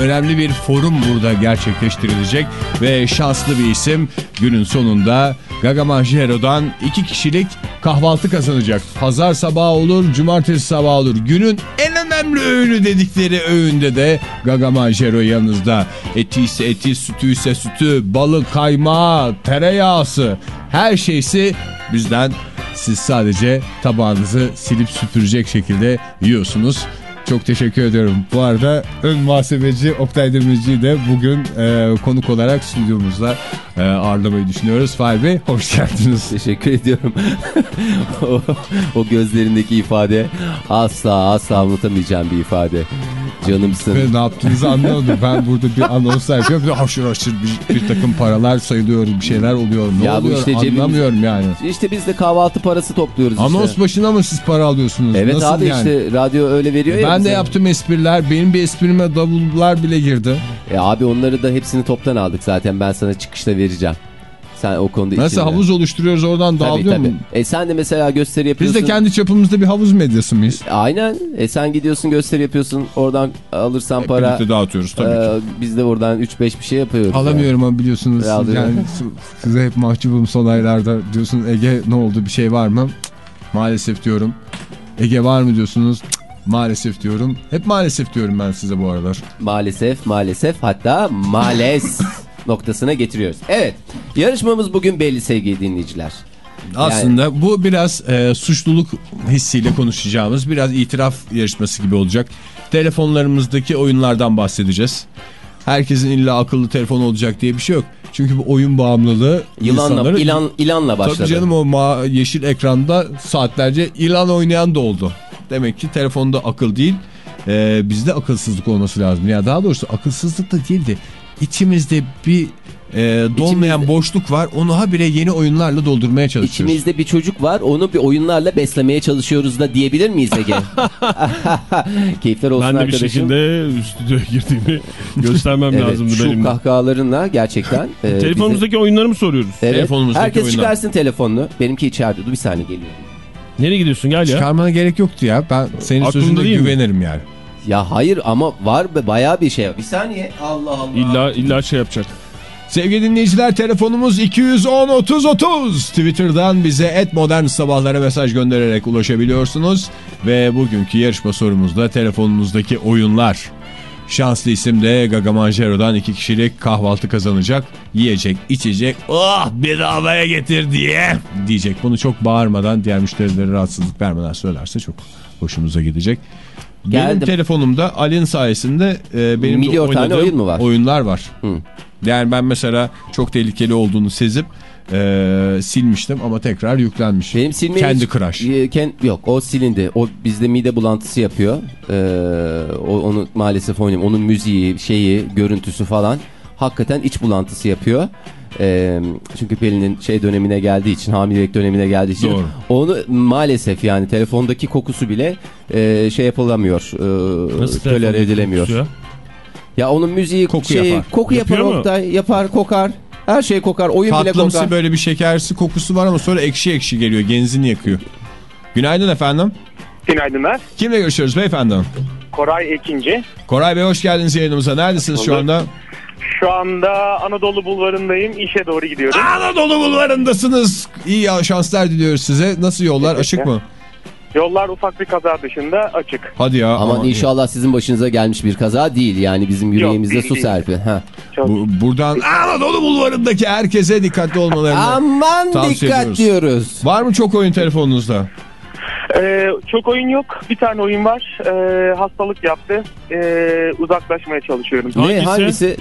Önemli bir forum burada gerçekleştirilecek. Ve şanslı bir isim günün sonunda Gaga Manjero'dan iki kişilik kahvaltı kazanacak. Pazar sabahı olur, cumartesi sabahı olur. Günün en önemli öğünü dedikleri öğünde de Gaga Manjero yanınızda. Eti ise eti, sütü ise sütü, balı, kaymağı, tereyağısı her şeysi bizden. Siz sadece tabağınızı silip süpürecek şekilde yiyorsunuz. Çok teşekkür ediyorum. Bu arada ön muhasebeci Oktay Demirci'yi de bugün e, konuk olarak stüdyomuzda e, ağırlamayı düşünüyoruz. Fahri Bey hoş geldiniz. Teşekkür ediyorum. o, o gözlerindeki ifade asla asla unutamayacağım bir ifade. Canımsın. Ve ne yaptığınızı anlamadım. Ben burada bir anons yapıyorum. Bir haşır haşır bir, bir takım paralar sayılıyorum. Bir şeyler oluyor. Ne Ya oluyor işte cebimiz- anlamıyorum yani. İşte biz de kahvaltı parası topluyoruz işte. Anons başına mı siz para alıyorsunuz? Evet Nasıl abi yani? işte radyo öyle veriyor ya Ben de bize. yaptım espriler. Benim bir esprime davullar bile girdi. E abi onları da hepsini toptan aldık zaten ben sana çıkışta vereceğim. Sen o konuda Nasıl içinde. havuz oluşturuyoruz oradan Tabii dağılıyor tabii. mu? E sen de mesela gösteri Biz yapıyorsun. de kendi çapımızda bir havuz medyası mıyız? Aynen. E sen gidiyorsun gösteri yapıyorsun. Oradan alırsan Hep para. dağıtıyoruz tabii ki. e, biz de oradan 3-5 bir şey yapıyoruz. Alamıyorum ama biliyorsunuz. Alıyorum. Yani size hep mahcubum son aylarda. Diyorsun Ege ne oldu bir şey var mı? Maalesef diyorum. Ege var mı diyorsunuz? Maalesef diyorum. Hep maalesef diyorum ben size bu aralar. Maalesef maalesef hatta males noktasına getiriyoruz. Evet yarışmamız bugün belli sevgili dinleyiciler. Aslında bu biraz e, suçluluk hissiyle konuşacağımız biraz itiraf yarışması gibi olacak. Telefonlarımızdaki oyunlardan bahsedeceğiz. Herkesin illa akıllı telefon olacak diye bir şey yok. Çünkü bu oyun bağımlılığı Yılanla, insanları... ilan, ilanla başladı. Tabii canım o ma yeşil ekranda saatlerce ilan oynayan da oldu. Demek ki telefonda akıl değil e, bizde akılsızlık olması lazım. Ya daha doğrusu akılsızlık da değil de içimizde bir e, dolmayan İçimizde- boşluk var. Onu habire yeni oyunlarla doldurmaya çalışıyoruz. İçimizde bir çocuk var onu bir oyunlarla beslemeye çalışıyoruz da diyebilir miyiz Ege? Keyifler olsun Ben de bir arkadaşım. şekilde stüdyoya girdiğimi göstermem Evet, lazımdı şu benim. de. kahkahalarınla gerçekten. e, Telefonumuzdaki oyunları mı soruyoruz? bize- Evet, telefonumuzdaki herkes oyunlar. çıkarsın telefonunu. Benimki içeride. Dur bir saniye geliyor. Nereye gidiyorsun gel ya. Çıkarmana gerek yoktu ya. Ben senin Aklımda sözüne değil mi? güvenirim yani. Ya hayır ama var be bayağı bir şey. var. Bir saniye. Allah Allah. İlla, illa şey yapacak. Sevgili dinleyiciler telefonumuz 210 30 30. Twitter'dan bize et modern sabahlara mesaj göndererek ulaşabiliyorsunuz. Ve bugünkü yarışma sorumuzda telefonunuzdaki oyunlar. Şanslı isim de Gaga Manjero'dan iki kişilik kahvaltı kazanacak. Yiyecek, içecek, ah bedavaya getir diye diyecek. Bunu çok bağırmadan diğer müşterilere rahatsızlık vermeden söylerse çok hoşumuza gidecek. Benim Geldim. telefonumda Ali'nin sayesinde e, benim de Milyon tane oynadığım oyun mu var? oyunlar var. Hı. Yani ben mesela çok tehlikeli olduğunu sezip e, silmiştim ama tekrar yüklenmiş. Benim silmeyi Kendi Crush. E, ken- yok o silindi. O bizde mide bulantısı yapıyor. O, onu maalesef oynayayım. Onun müziği, şeyi, görüntüsü falan hakikaten iç bulantısı yapıyor. Ee, çünkü Pelin'in şey dönemine geldiği için, hamilelik dönemine geldiği için Doğru. onu maalesef yani telefondaki kokusu bile e, şey yapılamıyor. E, Nasıl telefon edilemiyor. ya? Ya onun müziği Koku şey, yapar. koku yapar? Oktay, yapar, kokar. Her şey kokar. Oyun bile Tatlımsı kokar. böyle bir şekersi kokusu var ama sonra ekşi ekşi geliyor. Genzini yakıyor. Günaydın efendim. Günaydınlar. Kimle görüşüyoruz beyefendi? Koray Ekinci. Koray Bey hoş geldiniz yayınımıza. Neredesiniz şu anda? Şu anda Anadolu Bulvarı'ndayım. İşe doğru gidiyorum. Anadolu bulvarındasınız. İyi ya, şanslar diliyoruz size. Nasıl yollar? Açık mı? Yollar ufak bir kaza dışında açık. Hadi ya. Aman aman. inşallah sizin başınıza gelmiş bir kaza değil. Yani bizim yüreğimize değil, su değil. serpi. Ha. Bu, buradan Anadolu bulvarındaki herkese dikkatli olmalarını Aman dikkat ediyoruz. diyoruz. Var mı çok oyun telefonunuzda? Ee, çok oyun yok. Bir tane oyun var. Ee, hastalık yaptı. Ee, uzaklaşmaya çalışıyorum. Ne Hangisi? hangisi?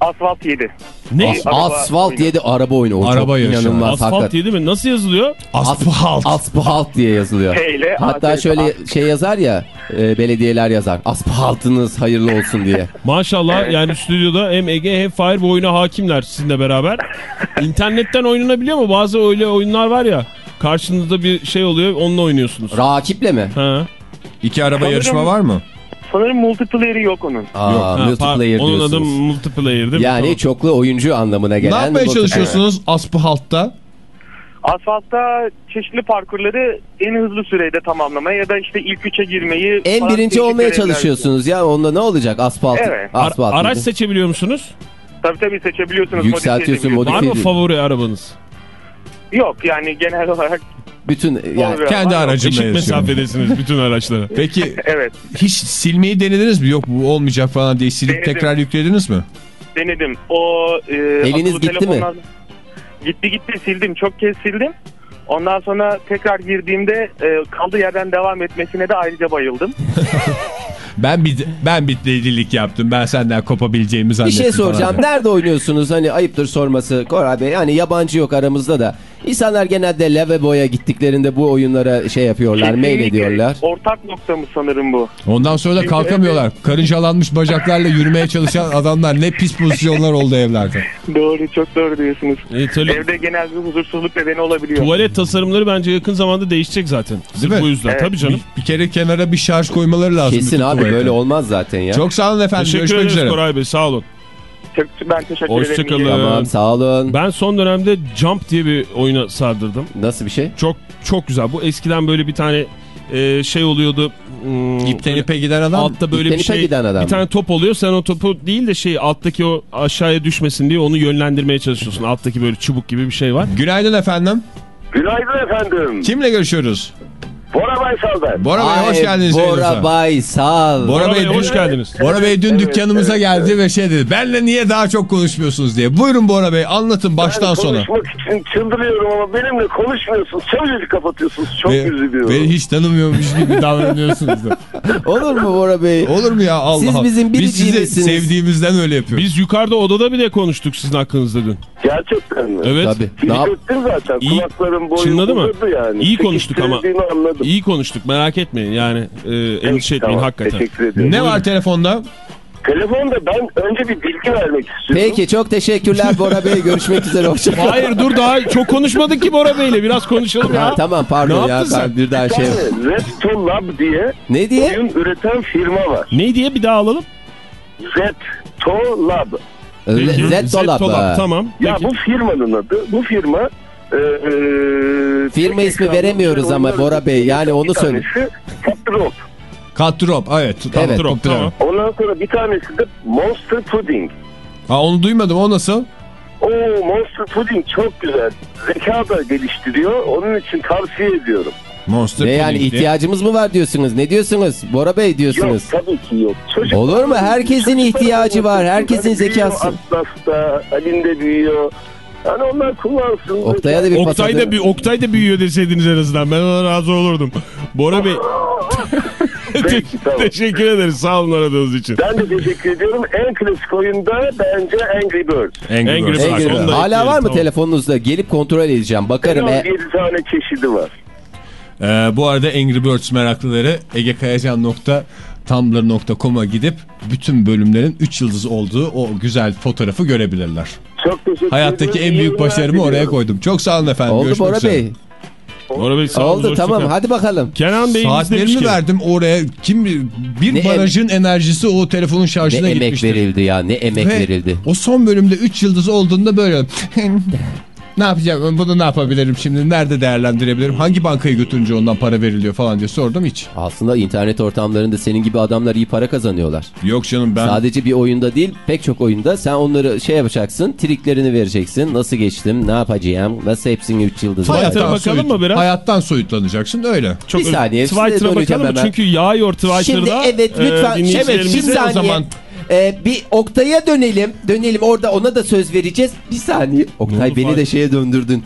Asfalt 7. Ne? As- Araba Asfalt oyunu. 7 araba oyunu. O Araba çok yarışı. inanılmaz Asfalt hakikaten. 7 mi? Nasıl yazılıyor? Asfalt. Asfalt diye yazılıyor. Hatta şöyle şey yazar ya e, belediyeler yazar. Asfaltınız hayırlı olsun diye. Maşallah yani stüdyoda hem Ege hem Fahir bu oyuna hakimler sizinle beraber. İnternetten oynanabiliyor mu? Bazı öyle oyunlar var ya. Karşınızda bir şey oluyor onunla oynuyorsunuz. Rakiple mi? Ha. İki araba Sanırım- yarışma var mı? Sanırım multiplayer'i yok onun. Aa, Ha, multiplayer pardon, Onun adı multiplayer değil mi? Yani Tamam. çoklu oyuncu anlamına Ne gelen. yapmaya multiplayer. çalışıyorsunuz asfaltta? Asfaltta çeşitli parkurları en hızlı sürede tamamlamaya ya da işte ilk üçe girmeyi... En birinci olmaya çalışıyorsunuz ya. Onda ne olacak? Asfalt. Evet. Ar- Asfalt. araç seçebiliyor musunuz? Tabii tabii seçebiliyorsunuz. Yükseltiyorsun, modifiye Var edebiliyorsunuz. mı favori arabanız? Yok yani genel olarak Bütün yani Olur. Kendi aracımla Eşit yaşıyorum. mesafedesiniz bütün araçlara. Peki evet hiç silmeyi denediniz mi? Yok bu olmayacak falan diye silip Denedim. tekrar yüklediniz mi? denedim. O e, Eliniz akıllı gitti mi? telefonlar- Gitti gitti sildim. Çok kez sildim. Ondan sonra tekrar girdiğimde e, kaldığı yerden devam etmesine de ayrıca bayıldım. Ben bir ben bir delilik yaptım. Ben senden kopabileceğimi bir zannettim. şey falan soracağım. diye. Nerede oynuyorsunuz? Hani ayıptır sorması Koray Bey. Yani yabancı yok aramızda da. İnsanlar genelde lavaboya gittiklerinde bu oyunlara şey yapıyorlar, mail ediyorlar. Ortak noktamız sanırım bu. Ondan sonra da kalkamıyorlar. Karıncalanmış bacaklarla yürümeye çalışan adamlar ne pis pozisyonlar oldu evlerde. Doğru çok doğru diyorsunuz. E, tele- Evde genel bir huzursuzluk nedeni olabiliyor. tuvalet tasarımları bence yakın zamanda değişecek zaten. Sırf mi? bu yüzden. Evet. Tabii canım. Bir, bir kere kenara bir şarj koymaları lazım. Kesin abi tuvalete. böyle olmaz zaten ya. Çok sağ olun efendim. Teşekkür Görüşmek ederiz üzere. Koray Bey sağ olun. Çok, ben teşekkür Hoşçakalın. ederim. Tamam sağ olun. Ben son dönemde Jump diye bir oyuna sardırdım. Nasıl bir şey? Çok çok güzel. Bu eskiden böyle bir tane e, şey oluyordu. Hmm, İpten ipe giden adam. altta böyle İpten bir şey giden adam. bir tane top oluyor sen o topu değil de şey alttaki o aşağıya düşmesin diye onu yönlendirmeye çalışıyorsun alttaki böyle çubuk gibi bir şey var Günaydın efendim. Günaydın efendim. Kimle görüşüyoruz? Bora Baysal ben. Bora Bey hoş Ay, geldiniz Bora yayınımıza. Baysal. Bora Bey hoş geldiniz Bora Bey dün Evet, dükkanımıza evet, geldi evet. ve şey dedi. Benle niye daha çok konuşmuyorsunuz diye. Buyurun Bora Bey anlatın baştan ben sona. konuşmak için çıldırıyorum ama benimle konuşmuyorsunuz. Çabuk kapatıyorsunuz. Çok Ve- üzülüyorum. Beni hiç tanımıyormuş gibi davranıyorsunuz da. Olur mu Bora Bey? Olur mu ya Allah Siz Allah. bizim Biz sizi sevdiğimizden öyle yapıyoruz. biz yukarıda odada bile konuştuk sizin hakkınızda dün Gerçekten mi? evet Tabii. Ne yap- Hissettim zaten. İyi- Kulaklarım boyu Çınladı mı? uzadı yani. İyi konuştuk ama. Anladım. İyi konuştuk merak etmeyin yani e, endişe etmeyin Tamam, hakikaten Teşekkür ederim. Ne var telefonda? Telefonda ben önce bir bilgi vermek istiyorum. Peki çok teşekkürler Bora Bey. Görüşmek üzere. Hoşçakalın. Hayır dur daha çok konuşmadık ki Bora Bey'le biraz konuşalım ya. Ha, tamam pardon Ne ya sen? Bir şey. tane Zeto Lab diye Ne diye? oyun üreten firma var. Ne diye bir daha alalım? Zeto Lab. Peki, Z dolabı. Z-Dolap, Tamam. Ya Peki. bu firmanın adı, bu firma... E, e, Firma ismi veremiyoruz ama Bora Bey, yani onu söyle. Cut drop evet. Evet. top Tamam. Ondan sonra bir tanesi de Monster Pudding. Ha onu duymadım o nasıl? O Monster Pudding çok güzel. Zeka da geliştiriyor. Onun için tavsiye ediyorum. Monster Ne yani diye. ihtiyacımız mı var diyorsunuz? Ne diyorsunuz? Bora Bey Yok diyorsunuz. tabii ki yok. Çocuk- Olur mu? Herkesin ihtiyacı var. Herkesin Hani büyüyor zekası. Atlas'ta, Halinde büyüyor. Yani onlar kullansın. Oktay'a da bir Oktay da, bir, Oktay da büyüyor deseydiniz en azından. Ben ona razı olurdum. Bora Bey Peki, tamam. teşekkür ederiz. Sağ olun aradığınız için. Ben de teşekkür ediyorum. En klasik oyunda bence Angry Birds. Angry Angry Birds. Birds. Onu da Hala ekleyelim, var mı tamam. telefonunuzda? Gelip kontrol edeceğim. Bakarım. E, az 7 tane çeşidi var. Ee, bu arada Angry Birds meraklıları egekayacan.tumblr.com'a gidip bütün bölümlerin 3 yıldız olduğu o güzel fotoğrafı görebilirler. Çok teşekkür Hayattaki ederim. en büyük başarımı oraya koydum. Çok sağ olun efendim. oldu Görüşmek Bora üzere. Bey. Bora Bey sağ olun. Oldu tamam hadi bakalım. Kenan Bey Saatlerini ki. verdim oraya. Kim bir, Ne barajın enerjisi o telefonun şarjına Ne emek gitmiştir. verildi ya ne emek Ve verildi. o son bölümde 3 yıldız olduğunda böyle ne yapacağım bunu ne yapabilirim şimdi nerede değerlendirebilirim hangi bankaya götürünce ondan para veriliyor falan diye sordum hiç. Aslında internet ortamlarında senin gibi adamlar iyi para kazanıyorlar. Yok canım ben Sadece bir oyunda değil pek çok oyunda sen onları şey yapacaksın triklerini vereceksin. Nasıl geçtim ne yapacağım nasıl hepsinin 3 yıldız. Twitter'a bakalım mı biraz? Hayattan soyutlanacaksın öyle. Çok Bir saniye, Twitter'a bakalım hemen. Çünkü yağıyor Twitter'da. Şimdi evet Ee, lütfen dinleyicilerimize evet bir o zaman Ee, bir Oktay'a dönelim. Dönelim orada ona da söz vereceğiz. Bir saniye. Oktay beni de şeye döndürdün.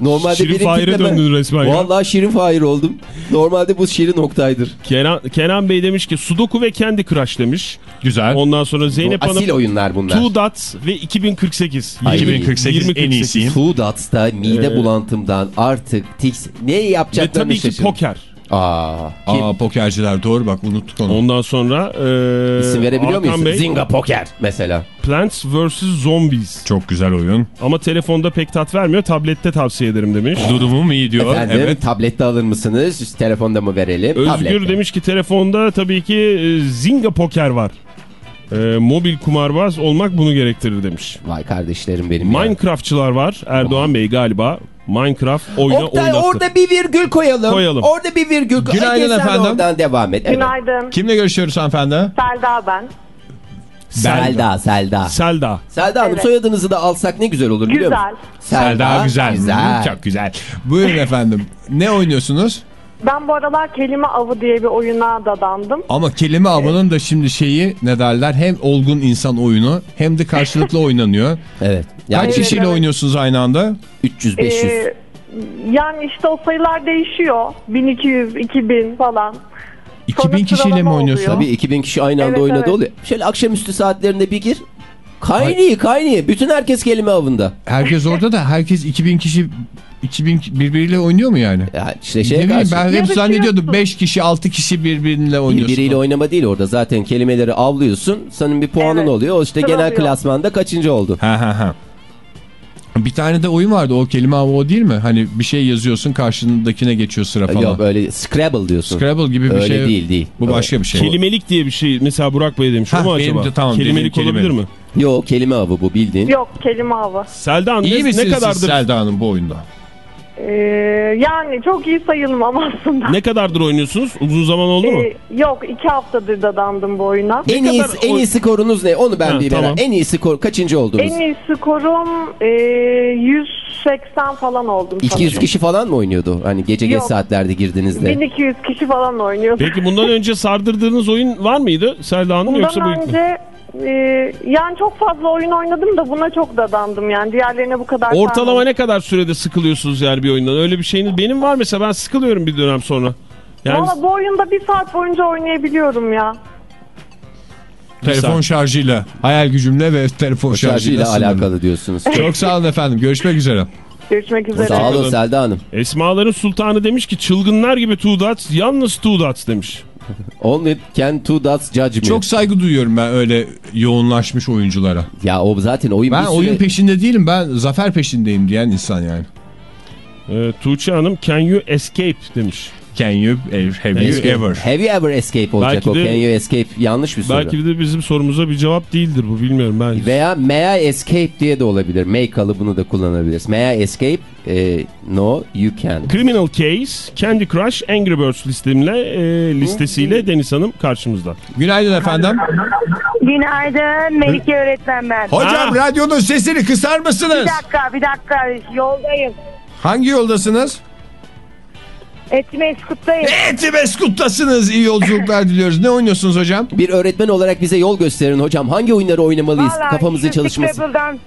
Normalde Şirin Fahir'e döndün resmen ya. Vallahi Şirin Fahir oldum. Normalde bu Şirin Oktay'dır. Kenan, Kenan Bey demiş ki Sudoku ve Candy Crush demiş. Güzel. Ondan sonra Zeynep Bu asil Hanım oyunlar bunlar. Two Dots ve 2048. Ay, 2048 en 2048. iyisiyim. Two Dots'ta mide bulantımdan artık tiks ne Ve yapacaklarını tabii ki şaşırdım. poker. Aa? Aa pokerciler doğru bak unuttuk onu. Ondan sonra e, İsim verebiliyor Hakan muyuz? Bey, Zinga Poker mesela. Plants vs. Zombies. Çok güzel oyun. Ama telefonda pek tat vermiyor. Tablette tavsiye ederim demiş. Durumum iyi diyor. Efendim Evet. tablette alır mısınız? Telefonda mı verelim? Özgür Tablette. demiş ki telefonda tabii ki e, Zynga Poker var. E, mobil kumarbaz olmak bunu gerektirir demiş. Vay kardeşlerim benim ya. Minecraftçılar var. Erdoğan Bey galiba Minecraft oyuna Oktay oynattı. orada bir virgül koyalım. Koyalım. Orada bir virgül. Günaydın Ay, sen efendim. Oradan devam et. Evet. Günaydın. Kimle görüşüyoruz hanımefendi? Selda ben. Selda, Selda. Selda. Selda Hanım Evet. soyadınızı da alsak ne güzel olur biliyor musun? Güzel. Selda güzel. Güzel. Çok güzel. Buyurun efendim. Ne oynuyorsunuz? Ben bu aralar kelime avı diye bir oyuna dadandım. Ama kelime avının da şimdi şeyi ne derler hem olgun insan oyunu hem de karşılıklı oynanıyor. Evet. Yani Kaç kişiyle evet. oynuyorsunuz aynı anda? 300-500. Ee, yani işte o sayılar değişiyor. 1200, 2000 falan. 2000 kişiyle mi oynuyorsun? oluyor. Tabii 2000 kişi aynı anda Evet, oynadı evet. oluyor. Şöyle akşamüstü saatlerinde bir gir. Kaynıyor kaynıyor. Bütün herkes kelime avında. Herkes orada da herkes 2000 kişi 2000 birbiriyle oynuyor mu yani? Ya işte Ne şeye bileyim karşı. ben hep Yarışıyorsun. zannediyordum 5 kişi 6 kişi birbiriyle oynuyorsun. Birbiriyle oynama değil orada. Zaten kelimeleri avlıyorsun. Senin bir puanın Evet. oluyor. O işte Sıralıyor. genel klasmanda kaçıncı oldu? Ha ha ha. Bir tane de oyun vardı o kelime avı o değil mi? Hani bir şey yazıyorsun karşındakine geçiyor sıra falan. Yok öyle Scrabble diyorsun. Scrabble gibi bir öyle şey. değil değil. Bu başka bir şey. Kelimelik diye bir şey mesela Burak Bey demiş. Ha, o mu acaba? de tamam, Kelimelik benim olabilir kelime. mi? Yok kelime avı bu bildiğin. Yok kelime avı. Selda Hanım İyi ne, misiniz ne kadardır Selda Hanım bu oyunda? Ee, yani çok iyi sayılmam aslında. ne kadardır oynuyorsunuz? Uzun zaman oldu mu? Ee, yok iki haftadır dadandım bu oyuna. En kadar iyisi, en iyi skorunuz ne? Onu ben Ha, bir tamam. En iyi skor kaçıncı oldunuz? En iyi skorum e, 180 falan oldum 200 sanırım. kişi falan mı oynuyordu? Hani gece geç saatlerde girdiğinizde. 1200 kişi falan oynuyordu. Peki bundan önce sardırdığınız oyun var mıydı Selda Hanım yoksa bu Bundan ilk mi? önce e, yani çok fazla oyun oynadım da buna çok dadandım yani diğerlerine bu kadar Ortalama sarmadım. ne kadar sürede sıkılıyorsunuz yani bir oyundan? Öyle bir şeyiniz benim var mesela ben sıkılıyorum bir dönem sonra. Yani Valla bu oyunda bir saat boyunca oynayabiliyorum ya. Telefon saat. şarjıyla, hayal gücümle ve telefon şarjıyla, Şarjıyla sınırlı. alakalı diyorsunuz. Çok sağ olun efendim. Görüşmek üzere. Görüşmek üzere. Sağ olun. Selda Hanım. Esmaların Sultanı demiş ki çılgınlar gibi dots yalnız dots demiş. Only can two dots judge me. Çok saygı duyuyorum ben öyle yoğunlaşmış oyunculara. Ya o zaten oyun Ben süre... oyun peşinde değilim ben zafer peşindeyim diyen insan yani. Ee, Tuğçe Hanım can you escape demiş. Can you have you Escape. ever? Have you ever escape olacak Belki o. de- Can you escape yanlış bir soru. Belki de bizim sorumuza bir cevap değildir bu bilmiyorum ben. Veya may I escape diye de olabilir. May kalıbını da kullanabiliriz. May I escape? Eh, no you can. Criminal Case, Candy Crush, Angry Birds listemle, e, listesiyle Deniz Hanım karşımızda. Günaydın efendim. Günaydın Melike öğretmen ben. Hocam Ha. radyonun sesini kısar Bir mısınız? dakika bir dakika yoldayım. Hangi yoldasınız? Etimeskut'tayım. Etimeskut'tasınız. İyi yolculuklar diliyoruz. Ne oynuyorsunuz hocam? Bir öğretmen olarak bize yol gösterin hocam. Hangi oyunları oynamalıyız? Vallahi Kafamızın şu çalışması. Scrabble'dan,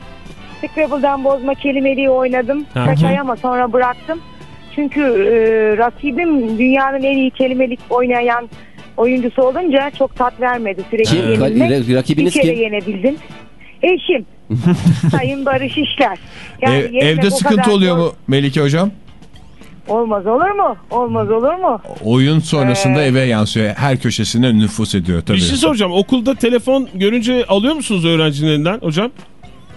Scrabble'dan bozma kelimeliği oynadım. Hı. Kaç ay ama sonra bıraktım. Çünkü e, rakibim dünyanın en iyi kelimelik oynayan oyuncusu olunca çok tat vermedi. Sürekli Kim? yenilmek. Ka- Bir rakibiniz kere kim? yenebildim. Eşim. Sayın Barış İşler. Yani Ev- evde sıkıntı oluyor zor. mu Melike hocam? Olmaz olur mu? Olmaz olur mu? Oyun sonrasında Ee, eve yansıyor. Her köşesine nüfus ediyor tabii. Bir şey soracağım. Okulda telefon görünce alıyor musunuz öğrencilerinden hocam?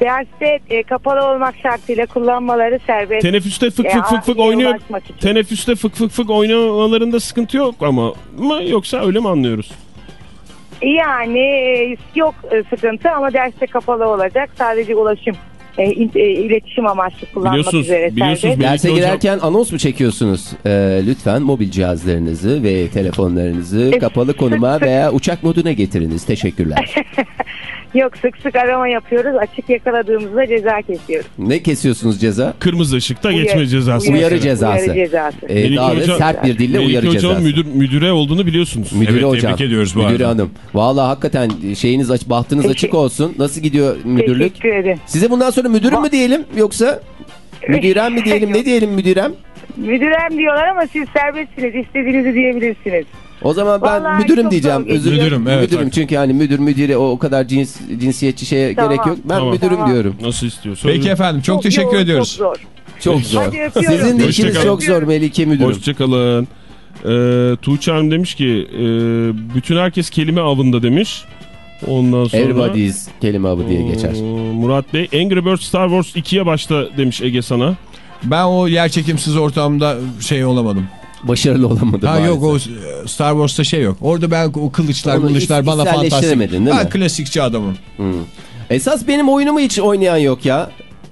Derste e, kapalı olmak şartıyla kullanmaları serbest. Teneffüste fık E, fık fık fık aileye oynuyor. Teneffüste fık fık fık oynamalarında sıkıntı yok ama mı yoksa öyle mi anlıyoruz? Yani e, yok e, sıkıntı ama derste kapalı olacak. Sadece ulaşım, e, e, iletişim amaçlı kullanmak Biliyorsunuz- üzere biliyorsunuz Derse hocam- girerken anons mu çekiyorsunuz? Ee, lütfen mobil cihazlarınızı ve telefonlarınızı kapalı konuma veya uçak moduna getiriniz. Teşekkürler. Yok sık sık arama yapıyoruz. Açık yakaladığımızda ceza kesiyoruz. ne kesiyorsunuz ceza? Kırmızı ışıkta Uyarı- geçme cezası. Uyarı cezası. Uyarı cezası. Ee, Melike daha da Hoca- sert bir dille Melike uyarı Hoca'nın cezası. müdür, müdüre olduğunu biliyorsunuz. Müdürü Evet, hocam. tebrik ediyoruz bu Müdürü arada. hanım. Valla hakikaten şeyiniz aç, bahtınız açık olsun. Nasıl gidiyor müdürlük? Teşekkür ederim. Size bundan sonra müdürüm mü diyelim yoksa Müdürem mi diyelim ne diyelim müdürem? Müdürem diyorlar ama siz serbestsiniz. İstediğinizi diyebilirsiniz. O zaman ben Vallahi müdürüm diyeceğim. Özür Müdürüm, evet, müdürüm çünkü hani müdür müdüre o, o kadar cins cinsiyetçi şeye Tamam. gerek yok. Ben Tamam. müdürüm Tamam. diyorum. Nasıl istiyorsun? Peki efendim çok, teşekkür yoğun, ediyoruz. Çok zor. Çok zor. Hadi öpüyorum. Sizin de işiniz Hoşçakalın. çok zor Melike müdürüm. Hoşçakalın. Ee, Tuğçe Hanım demiş ki e, bütün herkes kelime avında demiş. Ondan sonra... Everybody's kelime avı diye geçer. Ee, Murat Bey Angry Birds Star Wars 2'ye başla demiş Ege sana. Ben o yer çekimsiz ortamda şey olamadım. Başarılı olamadı Ha maalesef. yok o Star Wars'ta şey yok. Orada ben o kılıçlar, kılıçlar bana fantastik. Ben mi? klasikçi adamım. Esas benim oyunumu hiç oynayan yok ya.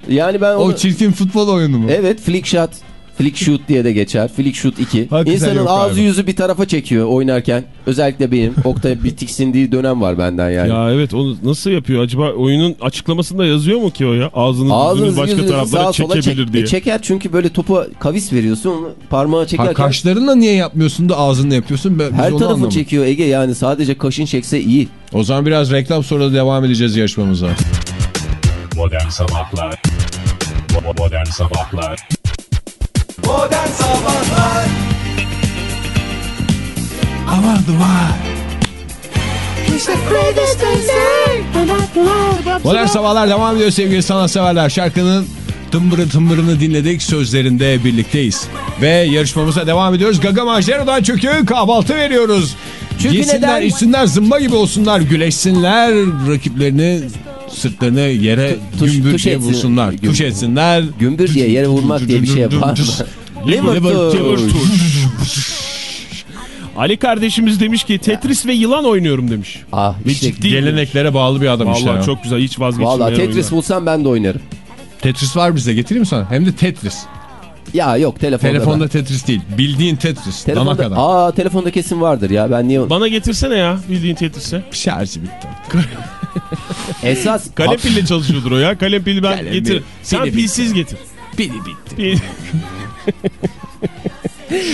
Yani ben onu... O çirkin futbol oyunu mu? Evet flick shot. Flick shoot diye de geçer. Flick shoot 2. Hakikaten İnsanın ağzı galiba. yüzü bir tarafa çekiyor oynarken. Özellikle benim. Oktay bir tiksindiği dönem var benden yani. Ya evet onu nasıl yapıyor acaba oyunun açıklamasında yazıyor mu ki o ya? Ağzını Ağzınızı yüzünü başka yüzünüzü taraflara çekebilir çek- diye. E, çeker çünkü böyle topu kavis veriyorsun onu parmağa Ha, çekerken kaşlarınla niye yapmıyorsun da ağzınla yapıyorsun? Ben, biz her tarafı anlamadık. çekiyor Ege yani sadece kaşın çekse iyi. O zaman biraz reklam sonra devam edeceğiz yarışmamıza. Modern Sabahlar Modern Sabahlar Modern Sabahlar Aman duvar. Modern Sabahlar devam ediyor sevgili sanatseverler. Şarkının tımbırı tımbırını dinledik. Sözlerinde birlikteyiz. Ve yarışmamıza devam ediyoruz. Gaga Majdero'dan çünkü kahvaltı veriyoruz. Çünkü Yesinler, neden? içsinler, zımba gibi olsunlar, güleşsinler, rakiplerini sırtlarını yere Tuş- gümbür tuş diye etsin. vursunlar. Gümbür. Tuş etsinler. Gümbür diye yere vurmak diye bir şey var mı? Liverpool. Ali kardeşimiz demiş ki Tetris ve yılan oynuyorum demiş. Ah işte Ciddi. Geleneklere bağlı bir adam işte. Vallahi ya. çok güzel hiç vazgeçilmeyen Valla Tetris oyunlar. bulsam ben de oynarım. Tetris var bizde getireyim mi sana? Hem de Tetris. Ya yok telefonda. Telefonda da. Tetris değil. Bildiğin Tetris. Dana Telefonda, kadar. aa telefonda kesin vardır ya ben niye Bana getirsene ya bildiğin Tetris'i. Şarjı bitti. esas Kalem pille çalışıyordur o ya. Kalem pili ben Kalem getir. pil. Sen Pili pilsiz getir. Pili bitti. Pil-